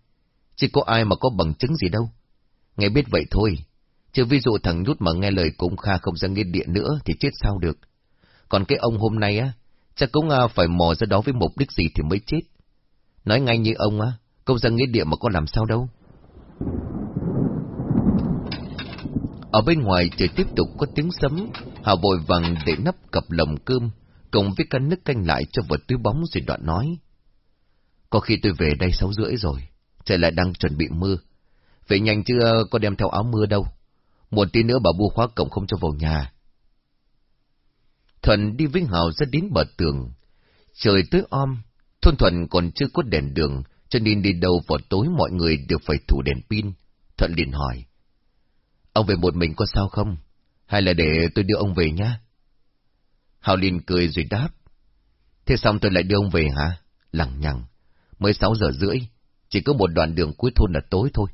Chứ có ai mà có bằng chứng gì đâu. Nghe biết vậy thôi. Chứ ví dụ thằng nhút mà nghe lời cũng Kha không ra nghĩa địa nữa thì chết sao được. Còn cái ông hôm nay á, chắc cũng à, phải mò ra đó với mục đích gì thì mới chết. Nói ngay như ông á, công dân nghĩa địa mà có làm sao đâu. Ở bên ngoài trời tiếp tục có tiếng sấm, Hà vội vàng để nắp cặp lồng cơm, cùng với canh nước canh lại cho vật túi bóng rồi đoạn nói. Có khi tôi về đây sáu rưỡi rồi, trời lại đang chuẩn bị mưa. Về nhanh chứ à, có đem theo áo mưa đâu. Một tí nữa bà bu khóa cổng không cho vào nhà. Thuận đi với Hào ra đến bờ tường. Trời tối om, thôn Thuận còn chưa có đèn đường, cho nên đi đâu vào tối mọi người đều phải thủ đèn pin. Thuận liền hỏi. Ông về một mình có sao không? Hay là để tôi đưa ông về nhá? Hào liền cười rồi đáp. Thế xong tôi lại đưa ông về hả? Lằng nhằng. Mới sáu giờ rưỡi. Chỉ có một đoạn đường cuối thôn là tối thôi.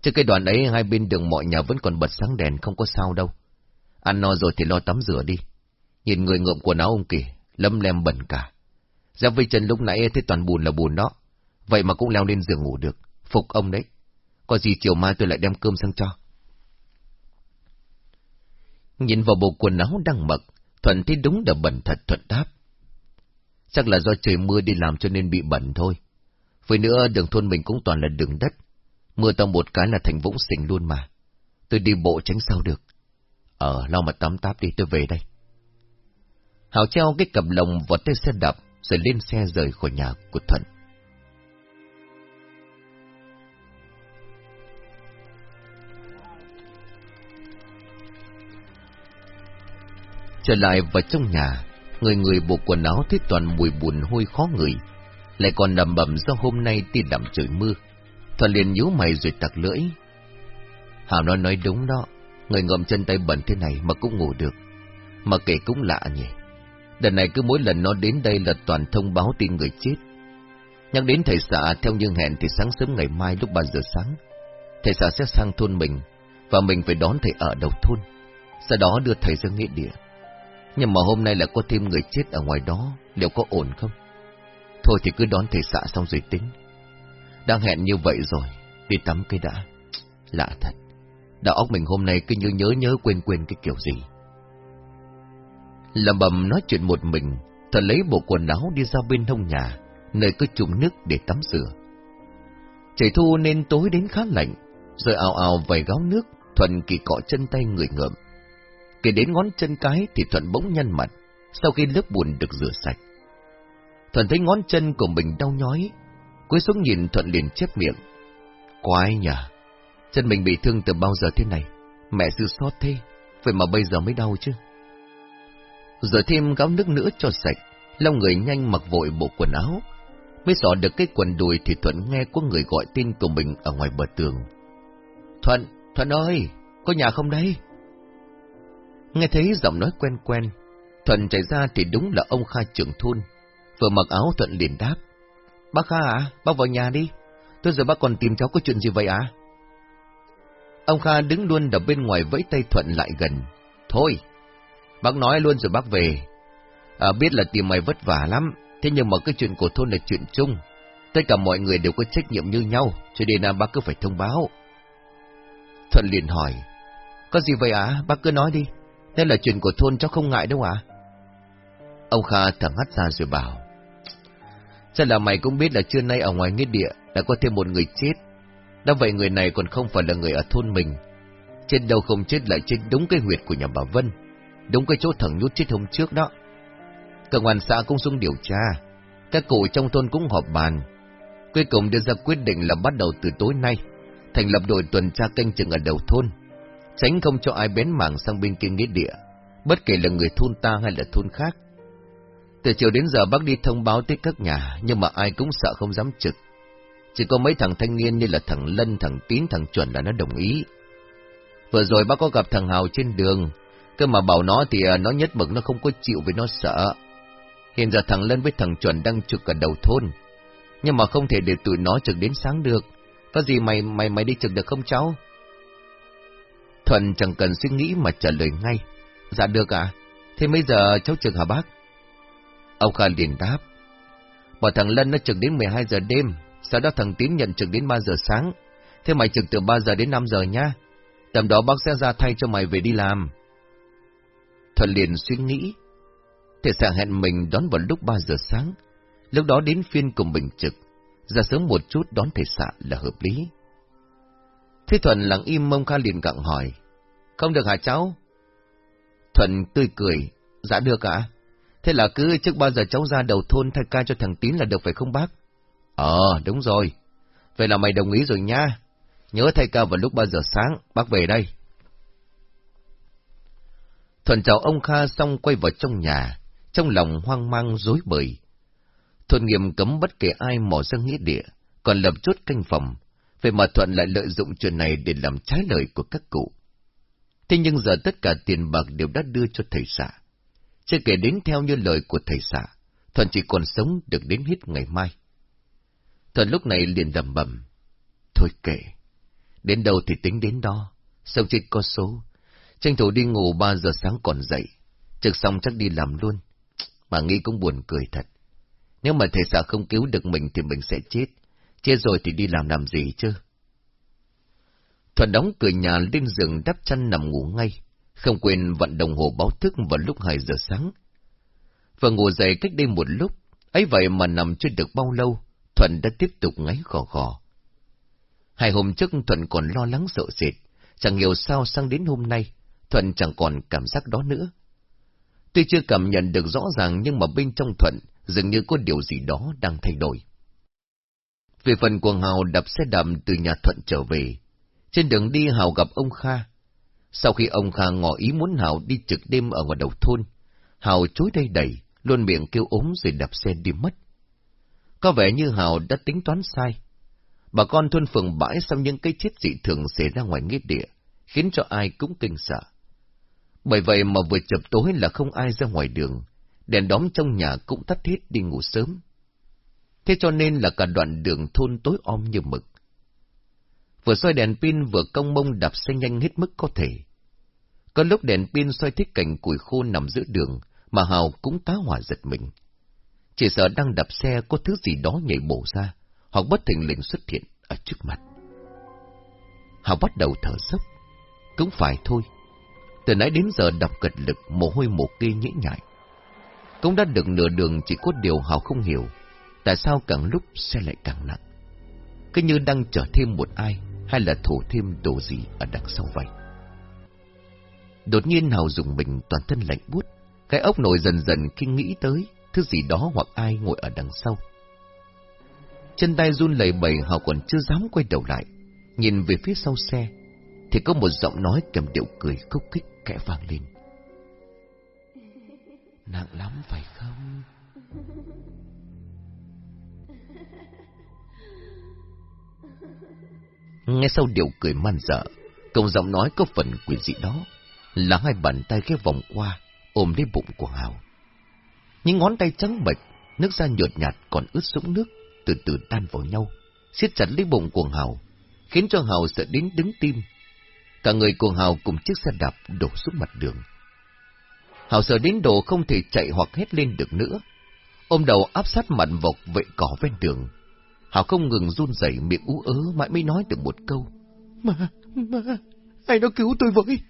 Chứ cái đoạn ấy hai bên đường mọi nhà vẫn còn bật sáng đèn không có sao đâu. Ăn no rồi thì lo tắm rửa đi. Nhìn người ngượm quần áo ông kì, lâm lem bẩn cả. Giáp vây chân lúc nãy thấy toàn bùn là bùn đó. Vậy mà cũng leo lên giường ngủ được. Phục ông đấy. Có gì chiều mai tôi lại đem cơm sang cho. Nhìn vào bộ quần áo đang mặc, Thuận thấy đúng là bẩn thật Thuận đáp. Chắc là do trời mưa đi làm cho nên bị bẩn thôi. Với nữa đường thôn mình cũng toàn là đường đất. Mưa tao một cái là thành vũng xình luôn mà. Tôi đi bộ tránh sao được. Ờ, lau mặt tắm táp đi tôi về đây. Hảo treo cái cặp lồng vào tay xe đạp rồi lên xe rời khỏi nhà của Thuận. Trở lại vào trong nhà, người người bộ quần áo thấy toàn mùi buồn hôi khó ngửi, lại còn nằm bầm do hôm nay đi đậm trời mưa. Thuận liền nhíu mày rồi tặc lưỡi. Hảo nói nói đúng đó, người ngậm chân tay bẩn thế này mà cũng ngủ được. Mà kể cũng lạ nhỉ. Đợt này cứ mỗi lần nó đến đây là toàn thông báo tin người chết. Nhắc đến thầy xã theo như hẹn thì sáng sớm ngày mai lúc 3 giờ sáng, thầy xã sẽ sang thôn mình, và mình phải đón thầy ở đầu thôn, sau đó đưa thầy ra nghĩa địa. Nhưng mà hôm nay là có thêm người chết ở ngoài đó, liệu có ổn không? Thôi thì cứ đón thầy xã xong rồi tính. Đang hẹn như vậy rồi, đi tắm cái đã. Lạ thật, đạo óc mình hôm nay cứ nhớ nhớ nhớ quên quên cái kiểu gì. Lầm bầm nói chuyện một mình, thật lấy bộ quần áo đi ra bên hông nhà, nơi có chùm nước để tắm rửa. Trời thu nên tối đến khá lạnh, rồi ào ào vài gáo nước, Thuận kỳ cọ chân tay người ngợm. Kể đến ngón chân cái thì Thuận bỗng nhăn mặt, sau khi lớp bùn được rửa sạch. Thuận thấy ngón chân của mình đau nhói, cúi xuống nhìn Thuận liền chép miệng. Quái nhỉ, chân mình bị thương từ bao giờ thế này, mẹ sư sót thế, vậy mà bây giờ mới đau chứ. Rồi thêm gáo nước nữa cho sạch, long người nhanh mặc vội bộ quần áo. Mới xỏ được cái quần đùi thì Thuận nghe có người gọi tên của mình ở ngoài bờ tường. Thuận, Thuận ơi, có nhà không đây? Nghe thấy giọng nói quen quen, Thuận chạy ra thì đúng là ông Kha trưởng thôn. Vừa mặc áo Thuận liền đáp. Bác Kha à, bác vào nhà đi. Tôi giờ bác còn tìm cháu có chuyện gì vậy à? Ông Kha đứng luôn ở bên ngoài vẫy tay Thuận lại gần. Thôi, bác nói luôn rồi bác về. À, biết là tìm mày vất vả lắm, thế nhưng mà cái chuyện của thôn là chuyện chung. Tất cả mọi người đều có trách nhiệm như nhau, cho nên là bác cứ phải thông báo. Thuận liền hỏi, có gì vậy à, bác cứ nói đi. Đây là chuyện của thôn cháu không ngại đâu à? Ông Kha thở hắt ra rồi bảo. Sao là mày cũng biết là trưa nay ở ngoài nghĩa địa đã có thêm một người chết. Đã vậy người này còn không phải là người ở thôn mình. Chết đâu không chết lại chết đúng cái huyệt của nhà bà Vân. Đúng cái chỗ thằng nhút chết hôm trước đó. Cơ quan xã cũng xuống điều tra. Các cụ trong thôn cũng họp bàn. Cuối cùng đưa ra quyết định là bắt đầu từ tối nay. Thành lập đội tuần tra canh chừng ở đầu thôn tránh không cho ai bén mảng sang bên kia nghĩa địa, bất kể là người thôn ta hay là thôn khác. Từ chiều đến giờ bác đi thông báo tới các nhà, nhưng mà ai cũng sợ không dám trực. Chỉ có mấy thằng thanh niên như là thằng Lân, thằng Tín, thằng Chuẩn là nó đồng ý. Vừa rồi bác có gặp thằng Hào trên đường, cơ mà bảo nó thì à, nó nhất mực nó không có chịu vì nó sợ. Hiện giờ thằng Lân với thằng Chuẩn đang trực ở đầu thôn, nhưng mà không thể để tụi nó trực đến sáng được. Có gì mày mày mày đi trực được không cháu? Thuận chẳng cần suy nghĩ mà trả lời ngay. Dạ được ạ. À? Thế bây giờ cháu trực hả bác? Ông Kha liền đáp. Bảo thằng Lân nó trực đến 12 giờ đêm, sau đó thằng Tín nhận trực đến 3 giờ sáng. Thế mày trực từ 3 giờ đến 5 giờ nhá. Tầm đó bác sẽ ra thay cho mày về đi làm. Thuận liền suy nghĩ. Thế sẽ hẹn mình đón vào lúc 3 giờ sáng. Lúc đó đến phiên cùng mình trực. Ra sớm một chút đón thầy xạ là hợp lý. Thế Thuận lặng im mông Kha liền gặng hỏi. Không được hả cháu? Thuận tươi cười. Dạ được ạ. Thế là cứ trước bao giờ cháu ra đầu thôn thay ca cho thằng Tín là được phải không bác? Ờ, đúng rồi. Vậy là mày đồng ý rồi nha. Nhớ thay ca vào lúc bao giờ sáng, bác về đây. Thuận chào ông Kha xong quay vào trong nhà, trong lòng hoang mang dối bời. Thuận nghiêm cấm bất kể ai mò ra nghĩa địa, còn lập chốt canh phòng, Vậy mà Thuận lại lợi dụng chuyện này để làm trái lời của các cụ. Thế nhưng giờ tất cả tiền bạc đều đã đưa cho thầy xã. Chưa kể đến theo như lời của thầy xã, Thuận chỉ còn sống được đến hết ngày mai. Thuận lúc này liền đầm bầm. Thôi kệ, đến đâu thì tính đến đó, sống chết có số. Tranh thủ đi ngủ ba giờ sáng còn dậy, trực xong chắc đi làm luôn. Mà nghĩ cũng buồn cười thật. Nếu mà thầy xã không cứu được mình thì mình sẽ chết. Chết rồi thì đi làm làm gì chứ? Thuận đóng cửa nhà lên giường đắp chăn nằm ngủ ngay, không quên vận đồng hồ báo thức vào lúc 2 giờ sáng. Và ngủ dậy cách đây một lúc, ấy vậy mà nằm chưa được bao lâu, Thuận đã tiếp tục ngáy khò khò. Hai hôm trước Thuận còn lo lắng sợ sệt, chẳng hiểu sao sang đến hôm nay, Thuận chẳng còn cảm giác đó nữa. Tuy chưa cảm nhận được rõ ràng nhưng mà bên trong Thuận dường như có điều gì đó đang thay đổi. Về phần quần hào đập xe đạp từ nhà Thuận trở về, trên đường đi Hào gặp ông Kha. Sau khi ông Kha ngỏ ý muốn Hào đi trực đêm ở ngoài đầu thôn, Hào chối đây đầy, luôn miệng kêu ốm rồi đạp xe đi mất. Có vẻ như Hào đã tính toán sai. Bà con thôn phường bãi sau những cái chết dị thường xảy ra ngoài nghĩa địa, khiến cho ai cũng kinh sợ. Bởi vậy mà vừa chập tối là không ai ra ngoài đường, đèn đóm trong nhà cũng tắt hết đi ngủ sớm. Thế cho nên là cả đoạn đường thôn tối om như mực. Vừa xoay đèn pin vừa công mông đạp xe nhanh hết mức có thể. Có lúc đèn pin xoay thích cảnh củi khô nằm giữa đường, mà Hào cũng tá hỏa giật mình. Chỉ sợ đang đạp xe có thứ gì đó nhảy bổ ra, hoặc bất thình lình xuất hiện ở trước mặt. Hào bắt đầu thở dốc. Cũng phải thôi. Từ nãy đến giờ đọc cật lực mồ hôi mồ kê nhễ nhại. Cũng đã được nửa đường chỉ có điều Hào không hiểu. Tại sao càng lúc xe lại càng nặng? Cứ như đang chở thêm một ai hay là thổ thêm đồ gì ở đằng sau vậy. Đột nhiên Hào dùng mình toàn thân lạnh buốt, cái ốc nổi dần dần khi nghĩ tới thứ gì đó hoặc ai ngồi ở đằng sau. Chân tay run lẩy bẩy Hào còn chưa dám quay đầu lại, nhìn về phía sau xe, thì có một giọng nói kèm điệu cười khúc khích kẽ vang lên. Nặng lắm phải không? Nghe sau điều cười man dở, cộng giọng nói có phần quỷ dị đó, là hai bàn tay ghé vòng qua, ôm lấy bụng của Hào. Những ngón tay trắng bệch, nước da nhợt nhạt còn ướt sũng nước, từ từ tan vào nhau, siết chặt lấy bụng của Hào, khiến cho Hào sợ đến đứng tim. Cả người của Hào cùng chiếc xe đạp đổ xuống mặt đường. Hào sợ đến độ không thể chạy hoặc hét lên được nữa. Ôm đầu áp sát mạnh vào vệ cỏ ven đường, Hảo không ngừng run rẩy miệng ú ớ mãi mới nói được một câu. Mà, mà, ai nó cứu tôi với.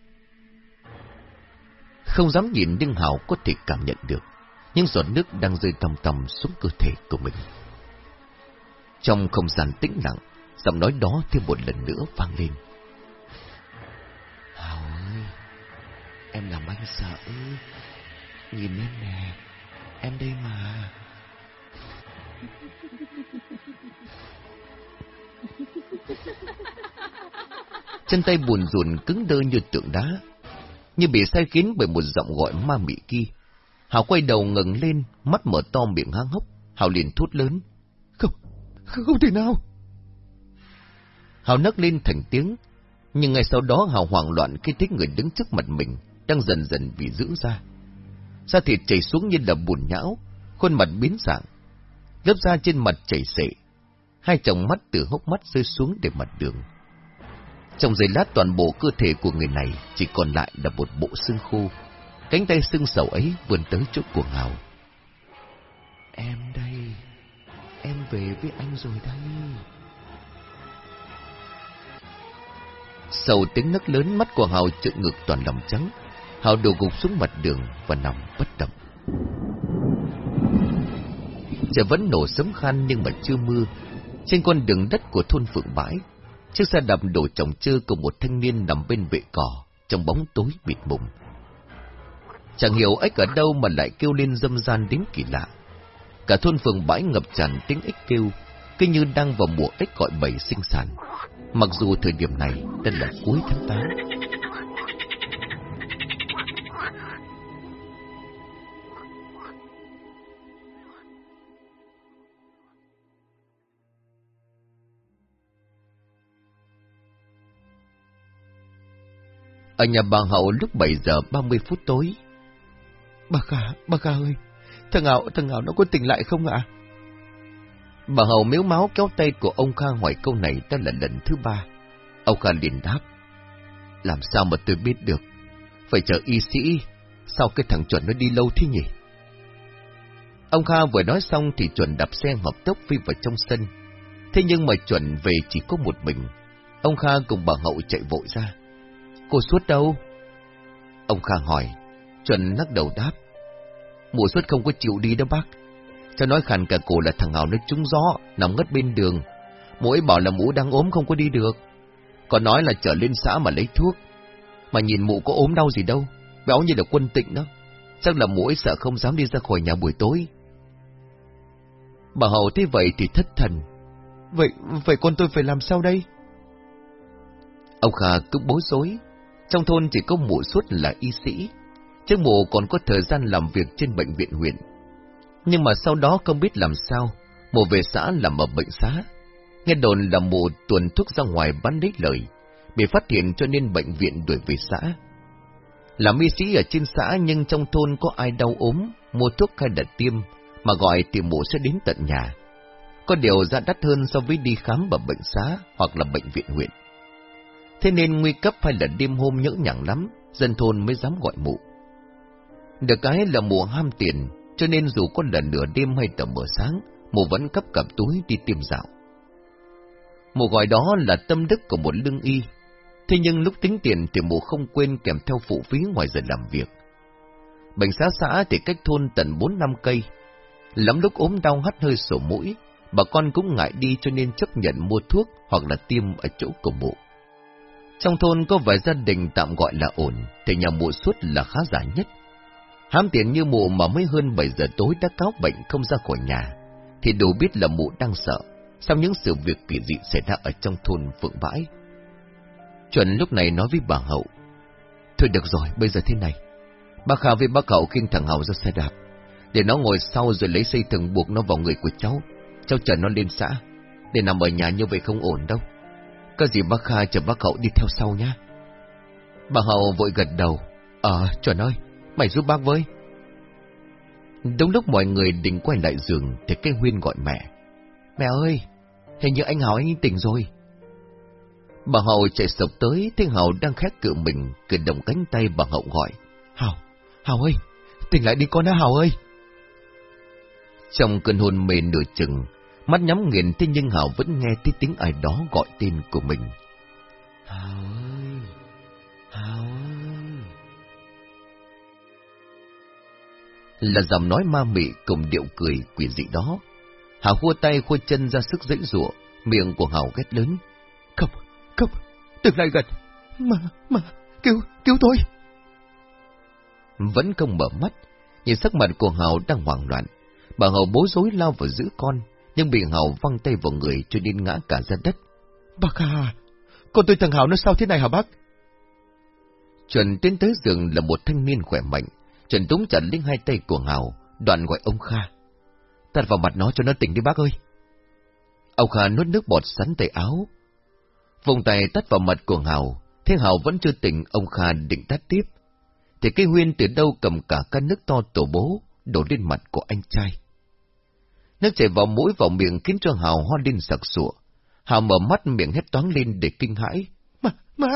Không dám nhìn nhưng Hảo có thể cảm nhận được những giọt nước đang rơi tầm tầm xuống cơ thể của mình. Trong không gian tĩnh lặng, giọng nói đó thêm một lần nữa vang lên. Hảo ơi, em làm anh sợ. Nhìn em nè, em đây mà. Chân tay buồn rùn cứng đơ như tượng đá, như bị sai khiến bởi một giọng gọi ma mị kia. Hào quay đầu ngẩng lên, mắt mở to miệng hang hốc, Hào liền thốt lớn. Không, không thể nào. Hào nấc lên thành tiếng, nhưng ngay sau đó Hào hoảng loạn khi thấy người đứng trước mặt mình, đang dần dần bị giữ ra. Da thịt chảy xuống như là bùn nhão, khuôn mặt biến dạng. Lớp da trên mặt chảy xệ, hai tròng mắt từ hốc mắt rơi xuống để mặt đường. Trong giây lát toàn bộ cơ thể của người này chỉ còn lại là một bộ xương khô. Cánh tay xương sầu ấy vươn tới chỗ của Hào. Em đây, em về với anh rồi đây. Sầu tiếng nấc lớn mắt của Hào trợn ngực toàn lòng trắng. Hào đổ gục xuống mặt đường và nằm bất động. Trời vẫn nổ sấm khan nhưng mà chưa mưa. Trên con đường đất của thôn Phượng Bãi Chiếc xe đạp đổ chồng chơ cùng một thanh niên nằm bên vệ cỏ, trong bóng tối mịt mùng. Chẳng hiểu ếch ở đâu mà lại kêu lên dâm gian đến kỳ lạ. Cả thôn Phượng bãi ngập tràn tiếng ếch kêu, cứ như đang vào mùa ếch gọi bầy sinh sản. Mặc dù thời điểm này đang là cuối tháng 8. Ở nhà bà Hậu lúc 7 giờ 30 phút tối. Bà Kha, bà Kha ơi, thằng Hậu, thằng Hậu nó có tỉnh lại không ạ? Bà Hậu miếu máu kéo tay của ông Kha hỏi câu này đã là lần thứ ba. Ông Kha liền đáp. Làm sao mà tôi biết được? Phải chờ y sĩ. Sao cái thằng chuẩn nó đi lâu thế nhỉ? Ông Kha vừa nói xong thì chuẩn đạp xe hợp tốc phi vào trong sân. Thế nhưng mà chuẩn về chỉ có một mình. Ông Kha cùng bà Hậu chạy vội ra. Cô suốt đâu? Ông Kha hỏi. Chuẩn lắc đầu đáp. Mùa suốt không có chịu đi đâu bác. cháu nói khàn cả cổ là thằng Hào nó trúng gió, nằm ngất bên đường. Mỗi bảo là mũ đang ốm không có đi được. Còn nói là trở lên xã mà lấy thuốc. Mà nhìn mụ có ốm đau gì đâu, béo như là quân tịnh đó. Chắc là mũi sợ không dám đi ra khỏi nhà buổi tối. Bà Hậu thấy vậy thì thất thần. Vậy, vậy con tôi phải làm sao đây? Ông Kha cứ bối rối. Trong thôn chỉ có mụ suốt là y sĩ. Chứ mụ còn có thời gian làm việc trên bệnh viện huyện. Nhưng mà sau đó không biết làm sao, mụ về xã làm ở bệnh xá. Nghe đồn là mụ tuần thuốc ra ngoài bán lấy lời, bị phát hiện cho nên bệnh viện đuổi về xã. Làm y sĩ ở trên xã nhưng trong thôn có ai đau ốm, mua thuốc hay đặt tiêm, mà gọi thì mụ sẽ đến tận nhà. Có điều giá đắt hơn so với đi khám ở bệnh xá hoặc là bệnh viện huyện. Thế nên nguy cấp hay là đêm hôm nhỡ nhẳng lắm, dân thôn mới dám gọi mụ. Được cái là mùa ham tiền, cho nên dù có lần nửa đêm hay tầm bữa sáng, mụ vẫn cấp cặp túi đi tìm dạo. Mụ gọi đó là tâm đức của một lương y, thế nhưng lúc tính tiền thì mụ không quên kèm theo phụ phí ngoài giờ làm việc. Bệnh xá xã thì cách thôn tận 4 năm cây, lắm lúc ốm đau hắt hơi sổ mũi, bà con cũng ngại đi cho nên chấp nhận mua thuốc hoặc là tiêm ở chỗ của mụ. Trong thôn có vài gia đình tạm gọi là ổn, thì nhà mụ suốt là khá giả nhất. Hám tiền như mụ mà mới hơn 7 giờ tối đã cáo bệnh không ra khỏi nhà, thì đủ biết là mụ đang sợ, sau những sự việc kỳ dị xảy ra ở trong thôn Phượng Bãi. Chuẩn lúc này nói với bà Hậu, Thôi được rồi, bây giờ thế này. Bác Khả với bác Hậu kinh thằng Hậu ra xe đạp, để nó ngồi sau rồi lấy dây thừng buộc nó vào người của cháu, cháu chở nó lên xã, để nằm ở nhà như vậy không ổn đâu. Có gì bác Kha chở bác Hậu đi theo sau nhá. Bà Hậu vội gật đầu, Ờ, chuẩn ơi, mày giúp bác với. Đúng lúc mọi người định quay lại giường thì cái Huyên gọi mẹ. Mẹ ơi, hình như anh Hảo anh tỉnh rồi. Bà Hậu chạy sộc tới, thấy hậu đang khét cự mình, cử động cánh tay bà Hậu gọi. Hảo, Hảo ơi, tỉnh lại đi con đã Hảo ơi. Trong cơn hôn mê nửa chừng, mắt nhắm nghiền thế nhưng Hảo vẫn nghe thấy tiếng ai đó gọi tên của mình. Hảo ơi, Hảo ơi. Là giọng nói ma mị cùng điệu cười quỷ dị đó. Hảo khua tay khua chân ra sức dãy rủa miệng của Hảo ghét lớn. Không, không, đừng lại gần. Mà, mà, cứu, cứu tôi. Vẫn không mở mắt, nhìn sắc mặt của Hảo đang hoảng loạn. Bà Hảo bối rối lao vào giữ con, nhưng bị Hảo văng tay vào người cho nên ngã cả ra đất. Bác à, con tôi thằng Hảo nó sao thế này hả bác? Chuẩn tiến tới giường là một thanh niên khỏe mạnh, Trần túng chặt lên hai tay của Hảo, đoạn gọi ông Kha. Tắt vào mặt nó cho nó tỉnh đi bác ơi. Ông Kha nuốt nước bọt sắn tay áo. Vùng tay tắt vào mặt của Hảo, thế Hảo vẫn chưa tỉnh, ông Kha định tắt tiếp. Thì cây huyên từ đâu cầm cả căn nước to tổ bố, đổ lên mặt của anh trai. Nước chảy vào mũi vào miệng khiến cho Hào ho lên sặc sụa. Hào mở mắt miệng hét toáng lên để kinh hãi. Mà, mà...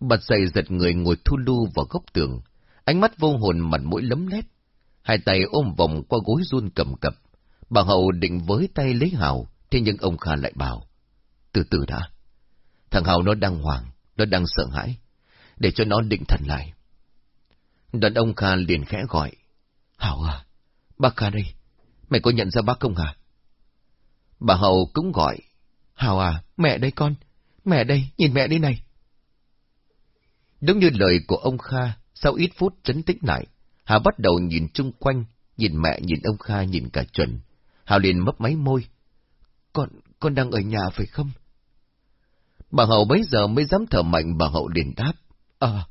Bật dậy giật người ngồi thu lưu vào góc tường, ánh mắt vô hồn mặt mũi lấm lét. Hai tay ôm vòng qua gối run cầm cập. Bà Hậu định với tay lấy Hào, thế nhưng ông Kha lại bảo. Từ từ đã. Thằng Hào nó đang hoảng, nó đang sợ hãi. Để cho nó định thần lại. Đoạn ông Kha liền khẽ gọi. Hảo à, bác Kha đây, mày có nhận ra bác không hả? Bà Hậu cũng gọi. Hào à, mẹ đây con, mẹ đây, nhìn mẹ đi này. Đúng như lời của ông Kha, sau ít phút chấn tĩnh lại, Hà bắt đầu nhìn chung quanh, nhìn mẹ, nhìn ông Kha, nhìn cả chuẩn. Hà liền mấp máy môi. Con, con đang ở nhà phải không? Bà Hậu bấy giờ mới dám thở mạnh bà Hậu liền đáp. Ờ,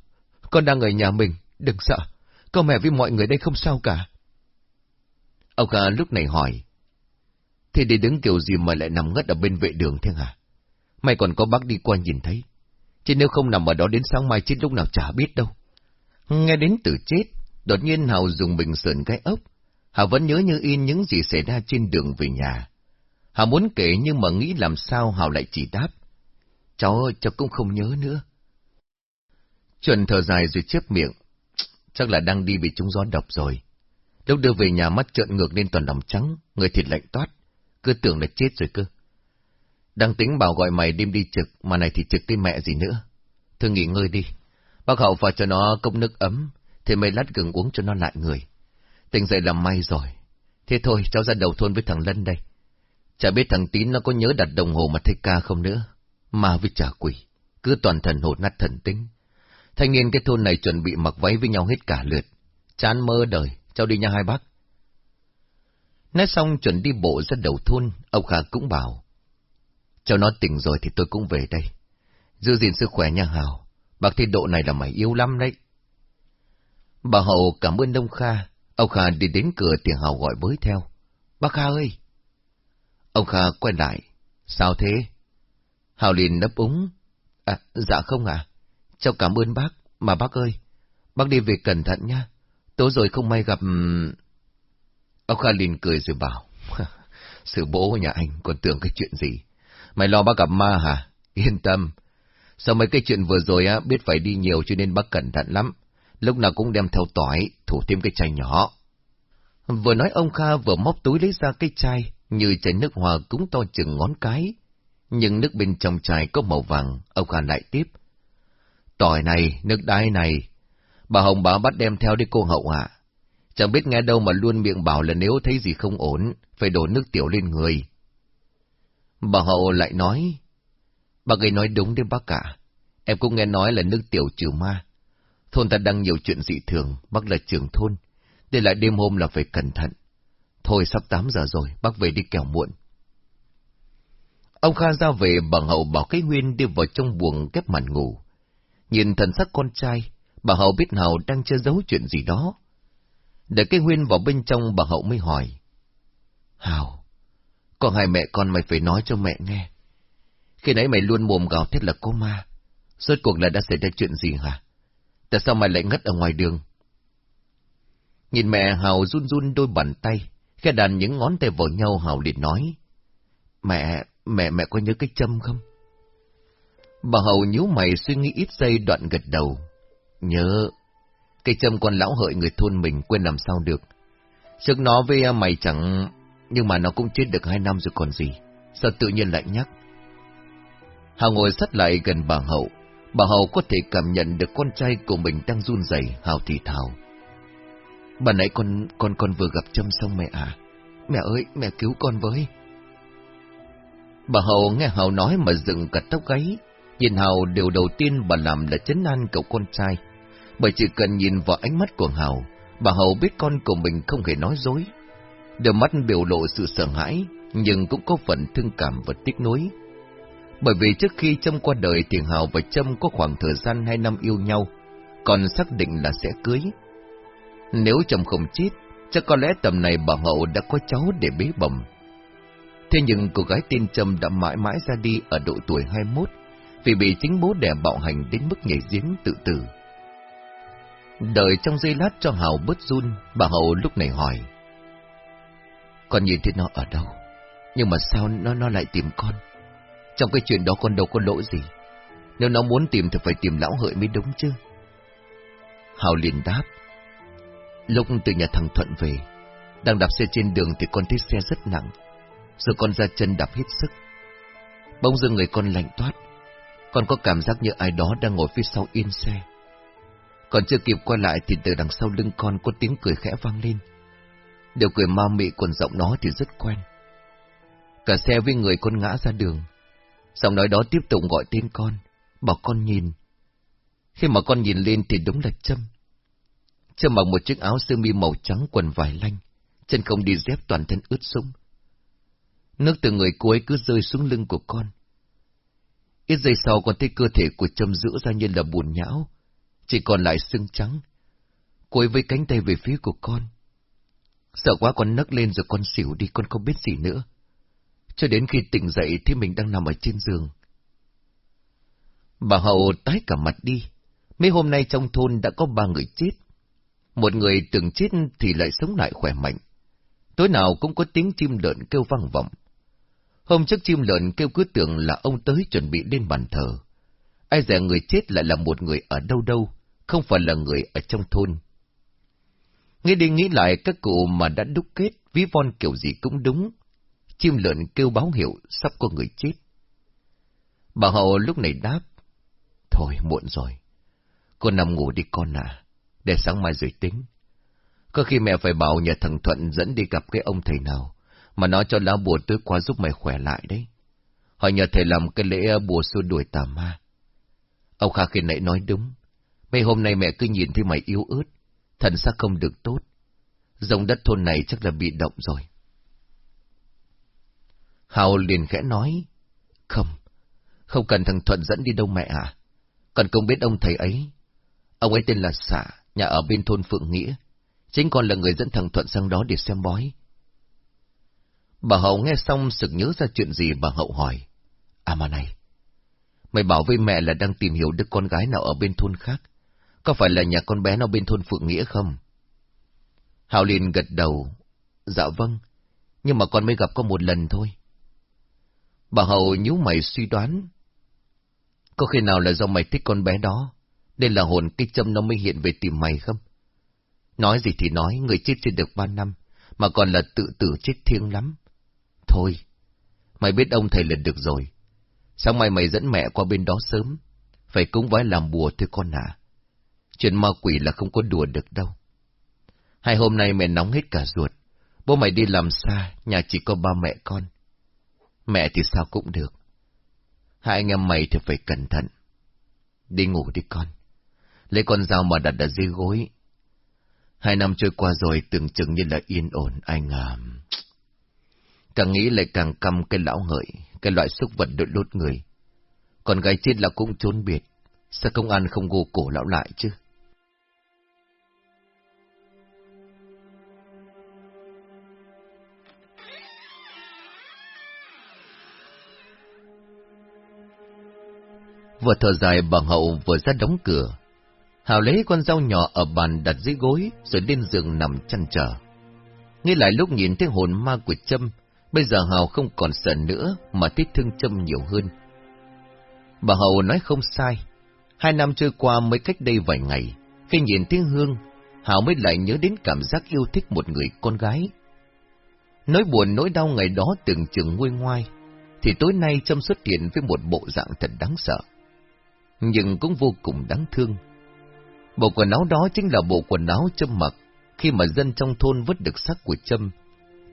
con đang ở nhà mình, đừng sợ. Con mẹ với mọi người đây không sao cả. Ông Kha lúc này hỏi. thế đi đứng kiểu gì mà lại nằm ngất ở bên vệ đường thế hả? May còn có bác đi qua nhìn thấy. Chứ nếu không nằm ở đó đến sáng mai chết lúc nào chả biết đâu. Nghe đến từ chết, đột nhiên Hào dùng bình sườn cái ốc. Hào vẫn nhớ như in những gì xảy ra trên đường về nhà. Hào muốn kể nhưng mà nghĩ làm sao Hào lại chỉ đáp. Cháu, cháu cũng không nhớ nữa. Chuẩn thở dài rồi chép miệng. Chắc là đang đi bị trúng gió độc rồi. Lúc đưa về nhà mắt trợn ngược lên toàn lòng trắng, người thịt lạnh toát. Cứ tưởng là chết rồi cơ. Đang tính bảo gọi mày đêm đi trực, mà này thì trực cái mẹ gì nữa. Thôi nghỉ ngơi đi. Bác hậu pha cho nó cốc nước ấm, thì mày lát gừng uống cho nó lại người. Tỉnh dậy làm may rồi. Thế thôi, cháu ra đầu thôn với thằng Lân đây. Chả biết thằng Tín nó có nhớ đặt đồng hồ mà thay ca không nữa. Mà với trả quỷ, cứ toàn thần hồn nát thần tính. Thanh niên cái thôn này chuẩn bị mặc váy với nhau hết cả lượt. Chán mơ đời, cháu đi nha hai bác. Nói xong chuẩn đi bộ ra đầu thôn, ông Khả cũng bảo. Cháu nó tỉnh rồi thì tôi cũng về đây. Giữ gìn sức khỏe nha Hào. Bác thi độ này là mày yêu lắm đấy. Bà Hậu cảm ơn ông Kha. Ông Kha đi đến cửa thì Hào gọi với theo. Bác Kha ơi! Ông Kha quay lại. Sao thế? Hào liền nấp úng. À, dạ không à. Cháu cảm ơn bác. Mà bác ơi, bác đi về cẩn thận nha. Tối rồi không may gặp... Ông Kha liền cười rồi bảo. Sự bố nhà anh còn tưởng cái chuyện gì? Mày lo bác gặp ma hả? Yên tâm. Sau mấy cái chuyện vừa rồi á, biết phải đi nhiều cho nên bác cẩn thận lắm. Lúc nào cũng đem theo tỏi, thủ thêm cái chai nhỏ. Vừa nói ông Kha vừa móc túi lấy ra cái chai, như chai nước hòa cũng to chừng ngón cái. Nhưng nước bên trong chai có màu vàng, ông Kha lại tiếp. Tỏi này, nước đái này, bà Hồng bảo bắt đem theo đi cô hậu ạ. Chẳng biết nghe đâu mà luôn miệng bảo là nếu thấy gì không ổn, phải đổ nước tiểu lên người. Bà Hậu lại nói, bà ấy nói đúng đấy bác cả. Em cũng nghe nói là nước tiểu trừ ma. Thôn ta đang nhiều chuyện dị thường, bác là trưởng thôn. đây lại đêm hôm là phải cẩn thận. Thôi sắp 8 giờ rồi, bác về đi kẻo muộn. Ông Kha ra về bà Hậu bảo cái Nguyên đi vào trong buồng kép màn ngủ. Nhìn thần sắc con trai, bà Hậu biết Hậu đang che giấu chuyện gì đó. Để cái Nguyên vào bên trong bà Hậu mới hỏi. Hào, có hai mẹ con mày phải nói cho mẹ nghe. Khi nãy mày luôn mồm gào thét là có ma. Rốt cuộc là đã xảy ra chuyện gì hả? Tại sao mày lại ngất ở ngoài đường? Nhìn mẹ Hào run run đôi bàn tay, khi đàn những ngón tay vào nhau Hào liền nói. Mẹ, mẹ, mẹ có nhớ cái châm không? Bà hậu nhíu mày suy nghĩ ít giây đoạn gật đầu. Nhớ, cây châm con lão hợi người thôn mình quên làm sao được. Trước nó với mày chẳng... Nhưng mà nó cũng chết được hai năm rồi còn gì. Sao tự nhiên lại nhắc? Hào ngồi sát lại gần bà Hậu. Bà Hậu có thể cảm nhận được con trai của mình đang run rẩy Hào thì thào. Bà nãy con con con vừa gặp châm xong mẹ à. Mẹ ơi, mẹ cứu con với. Bà Hậu nghe Hào nói mà dựng cả tóc gáy. Nhìn Hào điều đầu tiên bà làm là chấn an cậu con trai. Bởi chỉ cần nhìn vào ánh mắt của Hào, bà Hậu biết con của mình không hề nói dối. Đôi mắt biểu lộ sự sợ hãi, nhưng cũng có phần thương cảm và tiếc nuối. Bởi vì trước khi Trâm qua đời thì Hào và Trâm có khoảng thời gian hai năm yêu nhau, còn xác định là sẽ cưới. Nếu Trâm không chết, chắc có lẽ tầm này bà Hậu đã có cháu để bế bầm. Thế nhưng cô gái tên Trâm đã mãi mãi ra đi ở độ tuổi 21, vì bị chính bố đẻ bạo hành đến mức nhảy giếng tự tử. Đợi trong giây lát cho Hào bớt run, bà Hậu lúc này hỏi. Con nhìn thấy nó ở đâu? Nhưng mà sao nó nó lại tìm con? Trong cái chuyện đó con đâu có lỗi gì. Nếu nó muốn tìm thì phải tìm lão hợi mới đúng chứ. Hào liền đáp. Lúc từ nhà thằng Thuận về, đang đạp xe trên đường thì con thấy xe rất nặng. Rồi con ra chân đạp hết sức. Bỗng dưng người con lạnh toát. Con có cảm giác như ai đó đang ngồi phía sau yên xe. Còn chưa kịp quay lại thì từ đằng sau lưng con có tiếng cười khẽ vang lên. Điều cười ma mị còn giọng nó thì rất quen. Cả xe với người con ngã ra đường. Giọng nói đó tiếp tục gọi tên con, bảo con nhìn. Khi mà con nhìn lên thì đúng là Trâm. Trâm mặc một chiếc áo sơ mi màu trắng quần vải lanh, chân không đi dép toàn thân ướt sũng. Nước từ người cô ấy cứ rơi xuống lưng của con. Ít giây sau con thấy cơ thể của Trâm rũ ra như là buồn nhão, chỉ còn lại xương trắng. Cô ấy với cánh tay về phía của con. Sợ quá con nấc lên rồi con xỉu đi, con không biết gì nữa. Cho đến khi tỉnh dậy thì mình đang nằm ở trên giường. Bà Hậu tái cả mặt đi. Mấy hôm nay trong thôn đã có ba người chết. Một người từng chết thì lại sống lại khỏe mạnh. Tối nào cũng có tiếng chim lợn kêu vang vọng. Hôm trước chim lợn kêu cứ tưởng là ông tới chuẩn bị lên bàn thờ. Ai dè người chết lại là một người ở đâu đâu, không phải là người ở trong thôn. Nghe đi nghĩ lại các cụ mà đã đúc kết, ví von kiểu gì cũng đúng. Chim lợn kêu báo hiệu sắp có người chết. Bà Hậu lúc này đáp. Thôi muộn rồi. con nằm ngủ đi con à. Để sáng mai rồi tính. Có khi mẹ phải bảo nhà thằng Thuận dẫn đi gặp cái ông thầy nào. Mà nói cho lá bùa tới qua giúp mày khỏe lại đấy. Họ nhờ thầy làm cái lễ bùa xua đuổi tà ma. Ông Kha khi nãy nói đúng. Mấy hôm nay mẹ cứ nhìn thấy mày yếu ớt. Thần sắc không được tốt. Dòng đất thôn này chắc là bị động rồi. Hào liền khẽ nói. Không, không cần thằng Thuận dẫn đi đâu mẹ à. Còn không biết ông thầy ấy. Ông ấy tên là Xạ, nhà ở bên thôn Phượng Nghĩa. Chính con là người dẫn thằng Thuận sang đó để xem bói. Bà Hậu nghe xong sực nhớ ra chuyện gì bà Hậu hỏi. À mà này, mày bảo với mẹ là đang tìm hiểu đứa con gái nào ở bên thôn khác. Có phải là nhà con bé nó bên thôn Phượng Nghĩa không? Hào liền gật đầu. Dạ vâng, nhưng mà con mới gặp có một lần thôi. Bà Hậu nhíu mày suy đoán. Có khi nào là do mày thích con bé đó, nên là hồn kích châm nó mới hiện về tìm mày không? Nói gì thì nói, người chết chưa được ba năm, mà còn là tự tử chết thiêng lắm. Thôi, mày biết ông thầy là được rồi. Sáng mai mày dẫn mẹ qua bên đó sớm, phải cúng vái làm bùa thôi con à. Chuyện ma quỷ là không có đùa được đâu. Hai hôm nay mẹ nóng hết cả ruột, bố mày đi làm xa, nhà chỉ có ba mẹ con. Mẹ thì sao cũng được. Hai anh em mày thì phải cẩn thận. Đi ngủ đi con. Lấy con dao mà đặt ở dưới gối. Hai năm trôi qua rồi tưởng chừng như là yên ổn anh à. Càng nghĩ lại càng căm cái lão hợi, cái loại xúc vật đội lốt người. Còn gái chết là cũng trốn biệt. Sao công an không gô cổ lão lại chứ? Vừa thở dài bằng hậu vừa ra đóng cửa. Hào lấy con dao nhỏ ở bàn đặt dưới gối rồi lên giường nằm chăn trở. Nghĩ lại lúc nhìn thấy hồn ma của Trâm, bây giờ Hào không còn sợ nữa mà thích thương Trâm nhiều hơn. Bà Hậu nói không sai. Hai năm trôi qua mới cách đây vài ngày, khi nhìn tiếng Hương, Hào mới lại nhớ đến cảm giác yêu thích một người con gái. Nỗi buồn nỗi đau ngày đó từng chừng nguôi ngoai, thì tối nay Trâm xuất hiện với một bộ dạng thật đáng sợ nhưng cũng vô cùng đáng thương. Bộ quần áo đó chính là bộ quần áo Trâm mặc khi mà dân trong thôn vứt được xác của Trâm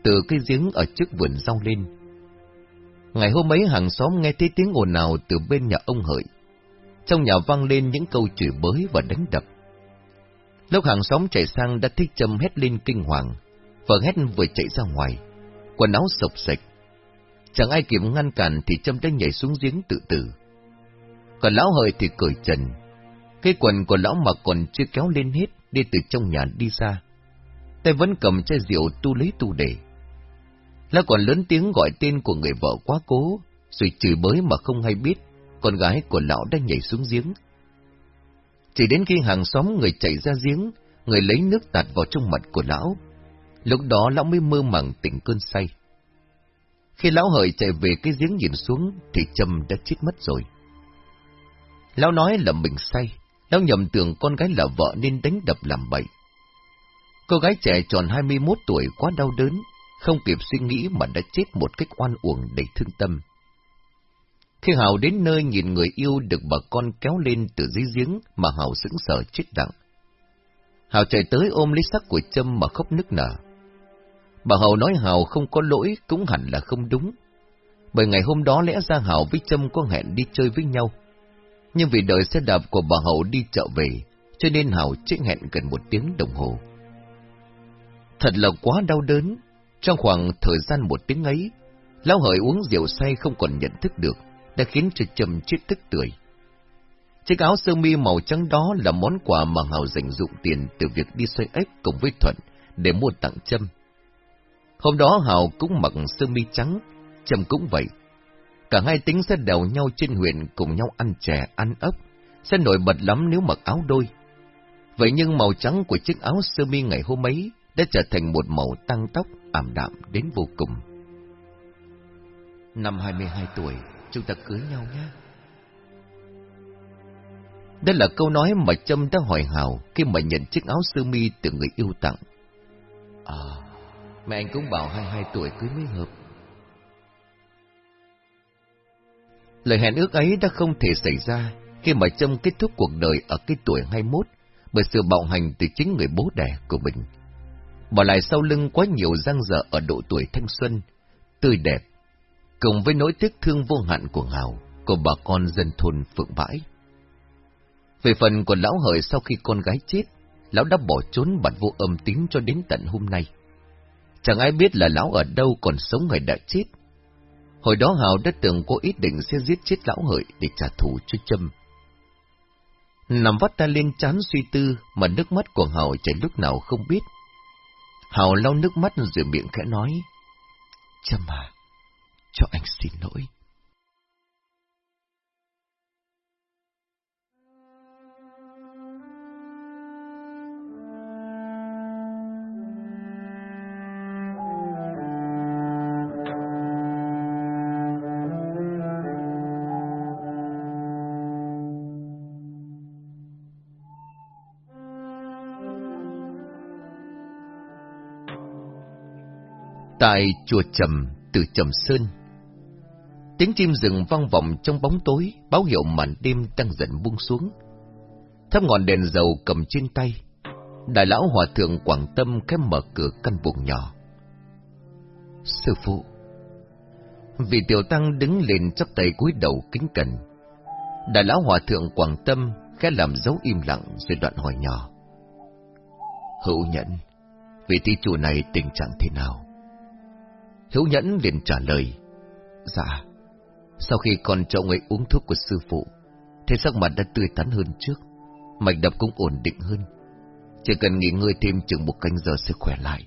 từ cái giếng ở trước vườn rau lên. Ngày hôm ấy hàng xóm nghe thấy tiếng ồn nào từ bên nhà ông Hợi. Trong nhà vang lên những câu chửi bới và đánh đập. Lúc hàng xóm chạy sang đã thích Trâm hét lên kinh hoàng, và hét vừa chạy ra ngoài, quần áo sộc sạch. Chẳng ai kịp ngăn cản thì Trâm đã nhảy xuống giếng tự tử còn lão hợi thì cởi trần. Cái quần của lão mặc còn chưa kéo lên hết, đi từ trong nhà đi ra. Tay vẫn cầm chai rượu tu lấy tu để. Lão còn lớn tiếng gọi tên của người vợ quá cố, rồi chửi bới mà không hay biết, con gái của lão đã nhảy xuống giếng. Chỉ đến khi hàng xóm người chạy ra giếng, người lấy nước tạt vào trong mặt của lão. Lúc đó lão mới mơ màng tỉnh cơn say. Khi lão hợi chạy về cái giếng nhìn xuống, thì Trâm đã chết mất rồi. Lão nói là mình say, lão nhầm tưởng con gái là vợ nên đánh đập làm bậy. Cô gái trẻ tròn 21 tuổi quá đau đớn, không kịp suy nghĩ mà đã chết một cách oan uổng đầy thương tâm. Khi Hào đến nơi nhìn người yêu được bà con kéo lên từ dưới giếng mà Hào sững sờ chết đặng. Hào chạy tới ôm lấy sắc của Trâm mà khóc nức nở. Bà Hào nói Hào không có lỗi cũng hẳn là không đúng. Bởi ngày hôm đó lẽ ra Hào với Trâm có hẹn đi chơi với nhau nhưng vì đợi xe đạp của bà Hậu đi chợ về, cho nên Hảo trễ hẹn gần một tiếng đồng hồ. Thật là quá đau đớn, trong khoảng thời gian một tiếng ấy, Lão Hợi uống rượu say không còn nhận thức được, đã khiến cho Trầm chết tức tươi. Chiếc áo sơ mi màu trắng đó là món quà mà Hảo dành dụng tiền từ việc đi xoay ếch cùng với Thuận để mua tặng Trâm. Hôm đó Hảo cũng mặc sơ mi trắng, Trâm cũng vậy. Cả hai tính sẽ đầu nhau trên huyện cùng nhau ăn chè, ăn ốc, sẽ nổi bật lắm nếu mặc áo đôi. Vậy nhưng màu trắng của chiếc áo sơ mi ngày hôm ấy đã trở thành một màu tăng tóc ảm đạm đến vô cùng. Năm 22 tuổi, chúng ta cưới nhau nhé. Đây là câu nói mà Trâm đã hỏi Hào khi mà nhận chiếc áo sơ mi từ người yêu tặng. À, mẹ anh cũng bảo 22 tuổi cưới mới hợp. Lời hẹn ước ấy đã không thể xảy ra khi mà Trâm kết thúc cuộc đời ở cái tuổi 21 bởi sự bạo hành từ chính người bố đẻ của mình. Bỏ lại sau lưng quá nhiều răng dở ở độ tuổi thanh xuân, tươi đẹp, cùng với nỗi tiếc thương vô hạn của Hào, của bà con dân thôn Phượng Bãi. Về phần của lão hợi sau khi con gái chết, lão đã bỏ trốn bản vô âm tín cho đến tận hôm nay. Chẳng ai biết là lão ở đâu còn sống hay đã chết. Hồi đó Hào đã từng có ý định sẽ giết chết lão hợi để trả thù cho Trâm. Nằm vắt ta lên chán suy tư mà nước mắt của Hào chảy lúc nào không biết. Hào lau nước mắt rồi miệng khẽ nói. Trâm à, cho anh xin lỗi. Tại chùa Trầm, từ Trầm Sơn, tiếng chim rừng vang vọng trong bóng tối, báo hiệu màn đêm đang dần buông xuống. Thắp ngọn đèn dầu cầm trên tay, đại lão hòa thượng Quảng Tâm khép mở cửa căn buồng nhỏ. Sư phụ Vị tiểu tăng đứng lên chắp tay cúi đầu kính cẩn. Đại lão hòa thượng Quảng Tâm khẽ làm dấu im lặng rồi đoạn hỏi nhỏ. Hữu nhẫn, vị tí chủ này tình trạng thế nào? Hiếu nhẫn liền trả lời. Dạ, sau khi con cho ông ấy uống thuốc của sư phụ, thế sắc mặt đã tươi tắn hơn trước, mạch đập cũng ổn định hơn. Chỉ cần nghỉ ngơi thêm chừng một canh giờ sẽ khỏe lại.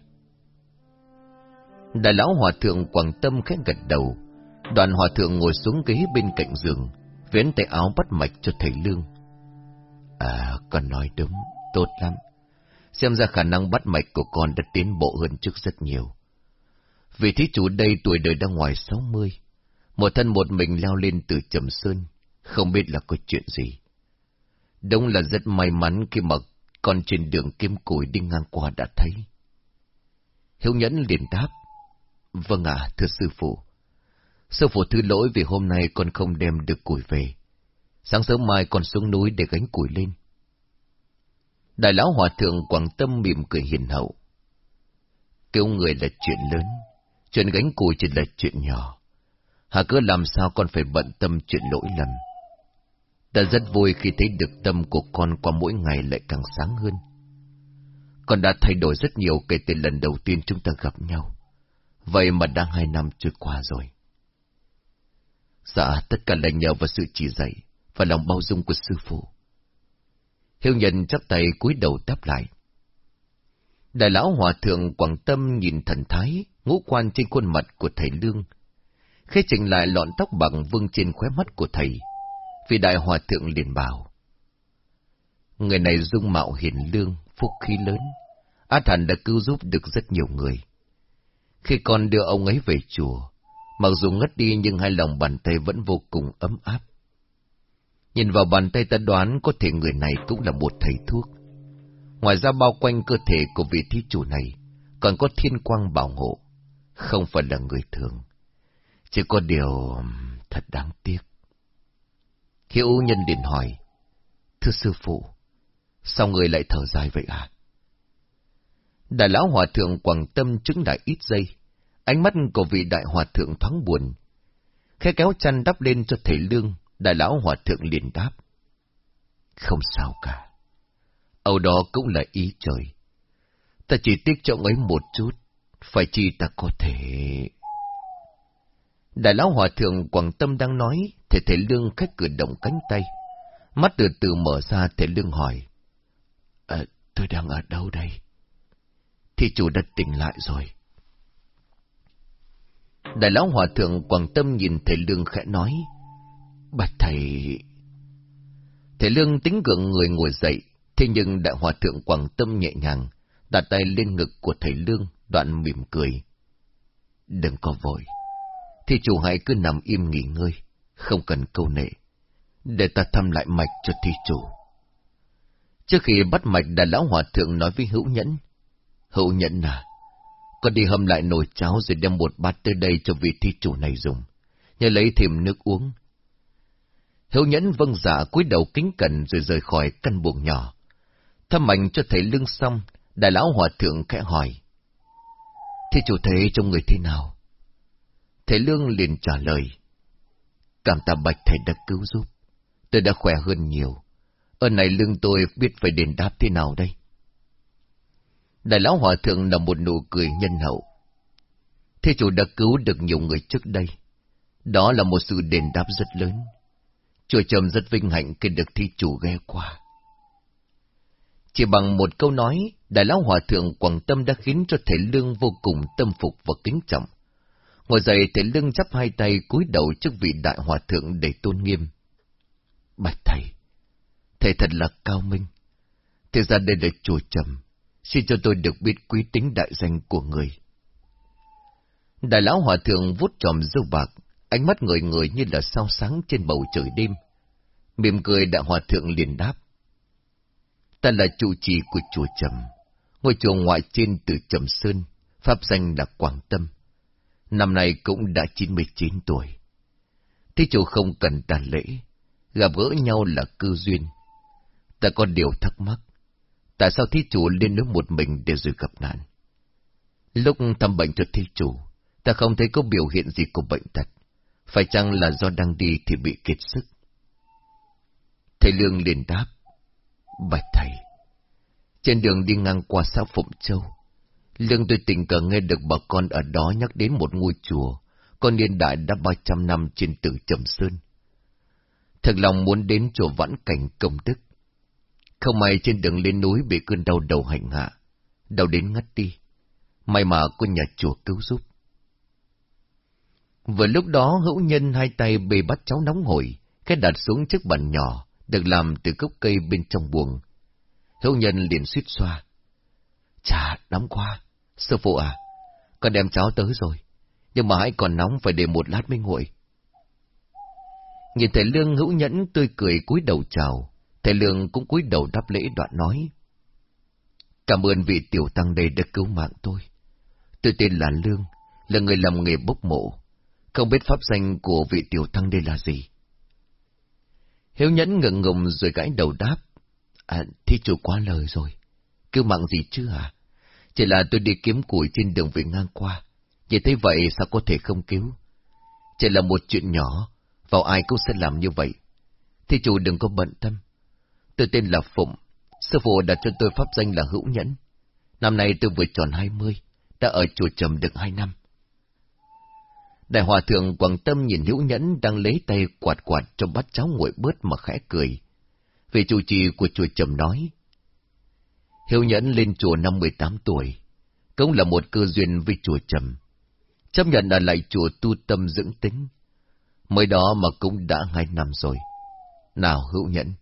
Đại lão hòa thượng quảng tâm khẽ gật đầu, đoàn hòa thượng ngồi xuống ghế bên cạnh giường, vén tay áo bắt mạch cho thầy Lương. À, con nói đúng, tốt lắm. Xem ra khả năng bắt mạch của con đã tiến bộ hơn trước rất nhiều. Vì thí chủ đây tuổi đời đang ngoài sáu mươi, một thân một mình leo lên từ trầm sơn, không biết là có chuyện gì. Đúng là rất may mắn khi mà con trên đường kiếm củi đi ngang qua đã thấy. Hiếu nhẫn liền đáp. Vâng ạ, thưa sư phụ. Sư phụ thứ lỗi vì hôm nay con không đem được củi về. Sáng sớm mai con xuống núi để gánh củi lên. Đại lão hòa thượng Quảng Tâm mỉm cười hiền hậu. Kêu người là chuyện lớn, Chuyện gánh củi chỉ là chuyện nhỏ. Hà cứ làm sao con phải bận tâm chuyện lỗi lầm. Ta rất vui khi thấy được tâm của con qua mỗi ngày lại càng sáng hơn. Con đã thay đổi rất nhiều kể từ lần đầu tiên chúng ta gặp nhau. Vậy mà đã hai năm trôi qua rồi. Dạ, tất cả là nhờ vào sự chỉ dạy và lòng bao dung của sư phụ. Hiếu nhân chắp tay cúi đầu đáp lại. Đại lão hòa thượng Quảng Tâm nhìn thần thái, ngũ quan trên khuôn mặt của thầy Lương. Khi chỉnh lại lọn tóc bằng vương trên khóe mắt của thầy, vị đại hòa thượng liền bảo. Người này dung mạo hiền lương, phúc khí lớn. Át hẳn đã cứu giúp được rất nhiều người. Khi con đưa ông ấy về chùa, mặc dù ngất đi nhưng hai lòng bàn tay vẫn vô cùng ấm áp. Nhìn vào bàn tay ta đoán có thể người này cũng là một thầy thuốc. Ngoài ra bao quanh cơ thể của vị thí chủ này, còn có thiên quang bảo hộ, không phải là người thường. Chỉ có điều thật đáng tiếc. Hiếu nhân điện hỏi, Thưa sư phụ, sao người lại thở dài vậy à? Đại lão hòa thượng quảng tâm chứng đại ít giây, ánh mắt của vị đại hòa thượng thoáng buồn. Khẽ kéo chăn đắp lên cho thầy lương, đại lão hòa thượng liền đáp. Không sao cả. Âu đó cũng là ý trời. Ta chỉ tiếc cho ông ấy một chút, phải chi ta có thể... Đại lão hòa thượng Quảng Tâm đang nói, thể thể lương khách cử động cánh tay. Mắt từ từ mở ra thể lương hỏi. À, tôi đang ở đâu đây? Thì chủ đã tỉnh lại rồi. Đại lão hòa thượng Quảng Tâm nhìn thể Lương khẽ nói. Bạch thầy... thể Lương tính gượng người ngồi dậy, thế nhưng đại hòa thượng Quảng Tâm nhẹ nhàng, đặt tay lên ngực của thầy Lương, đoạn mỉm cười. Đừng có vội. Thì chủ hãy cứ nằm im nghỉ ngơi, không cần câu nệ. Để ta thăm lại mạch cho thi chủ. Trước khi bắt mạch đại lão hòa thượng nói với hữu nhẫn. Hữu nhẫn à, con đi hâm lại nồi cháo rồi đem một bát tới đây cho vị thi chủ này dùng. Nhớ lấy thêm nước uống. Hữu nhẫn vâng dạ cúi đầu kính cẩn rồi rời khỏi căn buồng nhỏ. Thăm mạnh cho thầy lưng xong, đại lão hòa thượng khẽ hỏi. Thi chủ thế trong người thế nào? Thầy lương liền trả lời. Cảm tạ bạch thầy đã cứu giúp. Tôi đã khỏe hơn nhiều. Ơn này lương tôi biết phải đền đáp thế nào đây? Đại lão hòa thượng là một nụ cười nhân hậu. Thế chủ đã cứu được nhiều người trước đây. Đó là một sự đền đáp rất lớn. Chùa Trầm rất vinh hạnh khi được thi chủ ghé qua. Chỉ bằng một câu nói, Đại lão Hòa Thượng Quảng Tâm đã khiến cho Thể Lương vô cùng tâm phục và kính trọng. Ngồi dậy Thể Lương chắp hai tay cúi đầu trước vị Đại Hòa Thượng để tôn nghiêm. Bạch Thầy, Thầy thật là cao minh. Thế ra đây là chùa Trầm, xin cho tôi được biết quý tính đại danh của người. Đại lão Hòa Thượng vút tròm dâu bạc, ánh mắt người người như là sao sáng trên bầu trời đêm. Mỉm cười Đại Hòa Thượng liền đáp. Ta là trụ trì của chùa Trầm, ngôi chùa ngoại trên từ Trầm Sơn, pháp danh là Quảng Tâm. Năm nay cũng đã 99 tuổi. Thế chủ không cần đàn lễ, gặp gỡ nhau là cư duyên. Ta có điều thắc mắc, tại sao thí chủ lên núi một mình để rồi gặp nạn? Lúc thăm bệnh cho thí chủ, ta không thấy có biểu hiện gì của bệnh tật. Phải chăng là do đang đi thì bị kiệt sức? Thầy Lương liền đáp. Bạch thầy, trên đường đi ngang qua xã Phụng Châu, Lương tôi tình cờ nghe được bà con ở đó nhắc đến một ngôi chùa, con niên đại đã ba trăm năm trên tử Trầm Sơn. Thật lòng muốn đến chùa vãn cảnh công đức. Không may trên đường lên núi bị cơn đau đầu hành hạ, đau đến ngất đi. May mà có nhà chùa cứu giúp. Vừa lúc đó hữu nhân hai tay bê bắt cháu nóng hổi, cái đặt xuống chiếc bàn nhỏ, được làm từ gốc cây bên trong buồng. Hữu nhân liền suýt xoa. Chà, nóng quá. Sư phụ à, con đem cháu tới rồi. Nhưng mà hãy còn nóng phải để một lát mới nguội. Nhìn thầy Lương hữu nhẫn tươi cười cúi đầu chào, thầy Lương cũng cúi đầu đáp lễ đoạn nói. Cảm ơn vị tiểu tăng đây đã cứu mạng tôi. Tôi tên là Lương, là người làm nghề bốc mộ. Không biết pháp danh của vị tiểu tăng đây là gì. Hiếu nhẫn ngừng ngùng rồi gãi đầu đáp. À, thi chủ quá lời rồi. Kêu mạng gì chứ à? Chỉ là tôi đi kiếm củi trên đường về ngang qua. Vậy thế vậy sao có thể không cứu? Chỉ là một chuyện nhỏ, vào ai cũng sẽ làm như vậy. Thi chủ đừng có bận tâm. Tôi tên là Phụng, sư phụ đặt cho tôi pháp danh là Hữu Nhẫn. Năm nay tôi vừa tròn hai mươi, đã ở chùa trầm được hai năm. Đại hòa thượng Quảng Tâm nhìn Hữu Nhẫn đang lấy tay quạt quạt cho bắt cháu nguội bớt mà khẽ cười. về chủ trì của chùa Trầm nói. Hữu Nhẫn lên chùa năm 18 tuổi, cũng là một cơ duyên với chùa Trầm. Chấp nhận là lại chùa tu tâm dưỡng tính. Mới đó mà cũng đã hai năm rồi. Nào Hữu Nhẫn,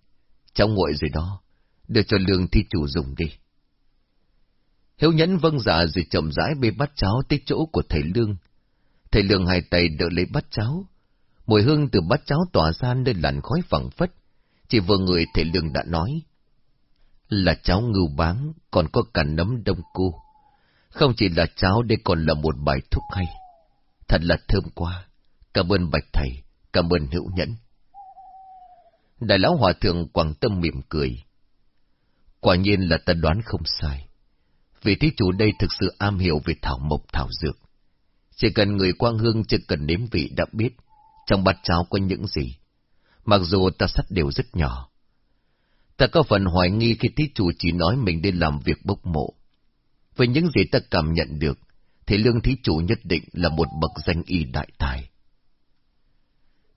cháu nguội rồi đó, đưa cho lương thi chủ dùng đi. Hiếu nhẫn vâng dạ rồi chậm rãi bê bắt cháo tới chỗ của thầy Lương, Thầy Lương hai tay đỡ lấy bát cháo. Mùi hương từ bát cháo tỏa ra nơi làn khói phẳng phất. Chỉ vừa người thầy Lương đã nói. Là cháo ngưu báng, còn có cả nấm đông cu. Không chỉ là cháo đây còn là một bài thuốc hay. Thật là thơm quá. Cảm ơn bạch thầy, cảm ơn hữu nhẫn. Đại lão hòa thượng quảng tâm mỉm cười. Quả nhiên là ta đoán không sai. Vì thí chủ đây thực sự am hiểu về thảo mộc thảo dược. Chỉ cần người quang hương chưa cần nếm vị đã biết, trong bát cháo có những gì. Mặc dù ta sắt đều rất nhỏ. Ta có phần hoài nghi khi thí chủ chỉ nói mình đi làm việc bốc mộ. Với những gì ta cảm nhận được, thì lương thí chủ nhất định là một bậc danh y đại tài.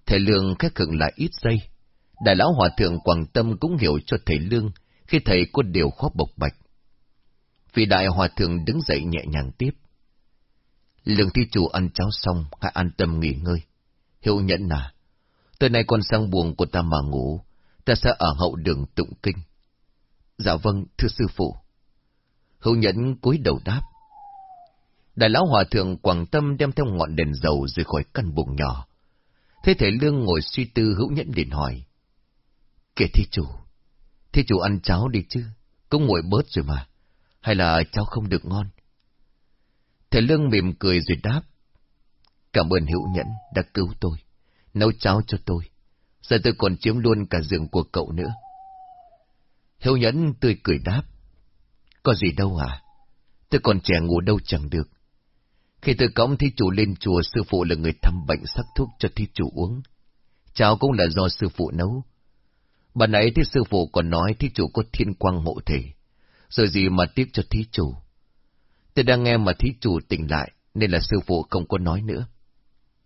Thầy Lương khét khựng lại ít giây. Đại lão hòa thượng Quảng Tâm cũng hiểu cho thầy Lương khi thầy có điều khó bộc bạch. Vì đại hòa thượng đứng dậy nhẹ nhàng tiếp. Lương thi chủ ăn cháo xong, hãy an tâm nghỉ ngơi. Hiệu nhẫn à, tối nay con sang buồng của ta mà ngủ, ta sẽ ở hậu đường tụng kinh. Dạ vâng, thưa sư phụ. Hữu nhẫn cúi đầu đáp. Đại lão hòa thượng quảng tâm đem theo ngọn đèn dầu rời khỏi căn buồng nhỏ. Thế thể lương ngồi suy tư hữu nhẫn điện hỏi. Kể thi chủ, thi chủ ăn cháo đi chứ, cũng nguội bớt rồi mà. Hay là cháo không được ngon? Thầy lương mỉm cười rồi đáp. Cảm ơn hữu nhẫn đã cứu tôi, nấu cháo cho tôi. Giờ tôi còn chiếm luôn cả giường của cậu nữa. Hữu nhẫn tươi cười đáp. Có gì đâu à? Tôi còn trẻ ngủ đâu chẳng được. Khi tôi cõng thí chủ lên chùa, sư phụ là người thăm bệnh sắc thuốc cho thí chủ uống. Cháo cũng là do sư phụ nấu. Bà nãy thì sư phụ còn nói thí chủ có thiên quang hộ thể. Rồi gì mà tiếc cho thí chủ. Tôi đang nghe mà thí chủ tỉnh lại, nên là sư phụ không có nói nữa.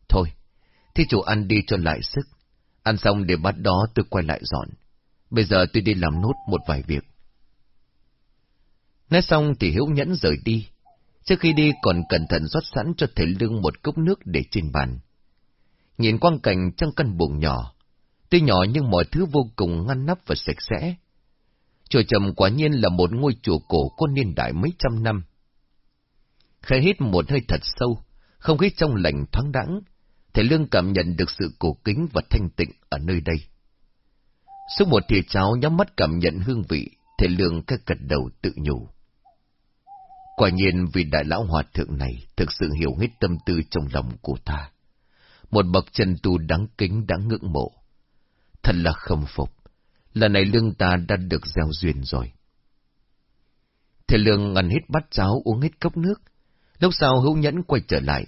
Thôi, thí chủ ăn đi cho lại sức. Ăn xong để bắt đó tôi quay lại dọn. Bây giờ tôi đi làm nốt một vài việc. Nói xong thì Hiếu Nhẫn rời đi. Trước khi đi còn cẩn thận rót sẵn cho thầy Lương một cốc nước để trên bàn. Nhìn quang cảnh trong căn buồng nhỏ, tuy nhỏ nhưng mọi thứ vô cùng ngăn nắp và sạch sẽ. Chùa Trầm quả nhiên là một ngôi chùa cổ có niên đại mấy trăm năm. Khẽ hít một hơi thật sâu, không khí trong lành thoáng đãng, thầy Lương cảm nhận được sự cổ kính và thanh tịnh ở nơi đây. Suốt một thìa cháo nhắm mắt cảm nhận hương vị, thầy Lương các gật đầu tự nhủ. Quả nhiên vì đại lão hòa thượng này thực sự hiểu hết tâm tư trong lòng của ta. Một bậc chân tu đáng kính đáng ngưỡng mộ. Thật là khâm phục. Lần này lương ta đã được gieo duyên rồi. Thầy Lương ăn hết bát cháo uống hết cốc nước. Lúc sau hữu nhẫn quay trở lại.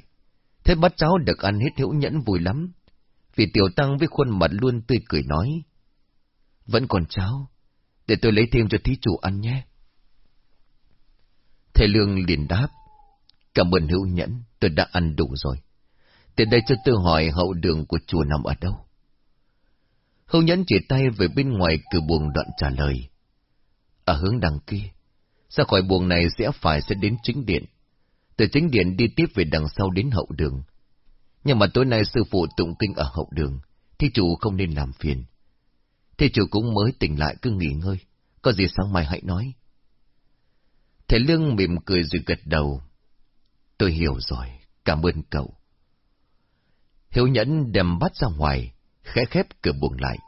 Thế bắt cháu được ăn hết hữu nhẫn vui lắm. Vì tiểu tăng với khuôn mặt luôn tươi cười nói. Vẫn còn cháu, Để tôi lấy thêm cho thí chủ ăn nhé. Thầy Lương liền đáp. Cảm ơn hữu nhẫn, tôi đã ăn đủ rồi. Từ đây cho tôi hỏi hậu đường của chùa nằm ở đâu. Hữu nhẫn chỉ tay về bên ngoài cửa buồng đoạn trả lời. Ở hướng đằng kia, ra khỏi buồng này sẽ phải sẽ đến chính điện. Từ chính điện đi tiếp về đằng sau đến hậu đường. Nhưng mà tối nay sư phụ tụng kinh ở hậu đường, thì chủ không nên làm phiền. Thì chủ cũng mới tỉnh lại cứ nghỉ ngơi, có gì sáng mai hãy nói. Thầy Lương mỉm cười rồi gật đầu. Tôi hiểu rồi, cảm ơn cậu. Hiếu Nhẫn đem bắt ra ngoài, khẽ khép cửa buồng lại.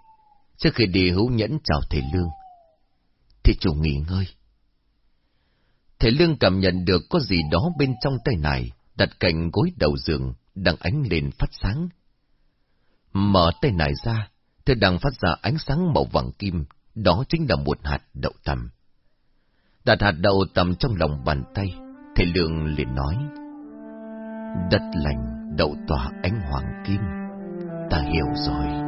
Trước khi đi Hiếu Nhẫn chào thầy Lương. Thì chủ nghỉ ngơi. Thầy Lương cảm nhận được có gì đó bên trong tay này, đặt cạnh gối đầu giường, đang ánh lên phát sáng. Mở tay này ra, thầy đang phát ra ánh sáng màu vàng kim, đó chính là một hạt đậu tầm. Đặt hạt đậu tầm trong lòng bàn tay, thầy Lương liền nói. Đất lành đậu tỏa ánh hoàng kim, ta hiểu rồi.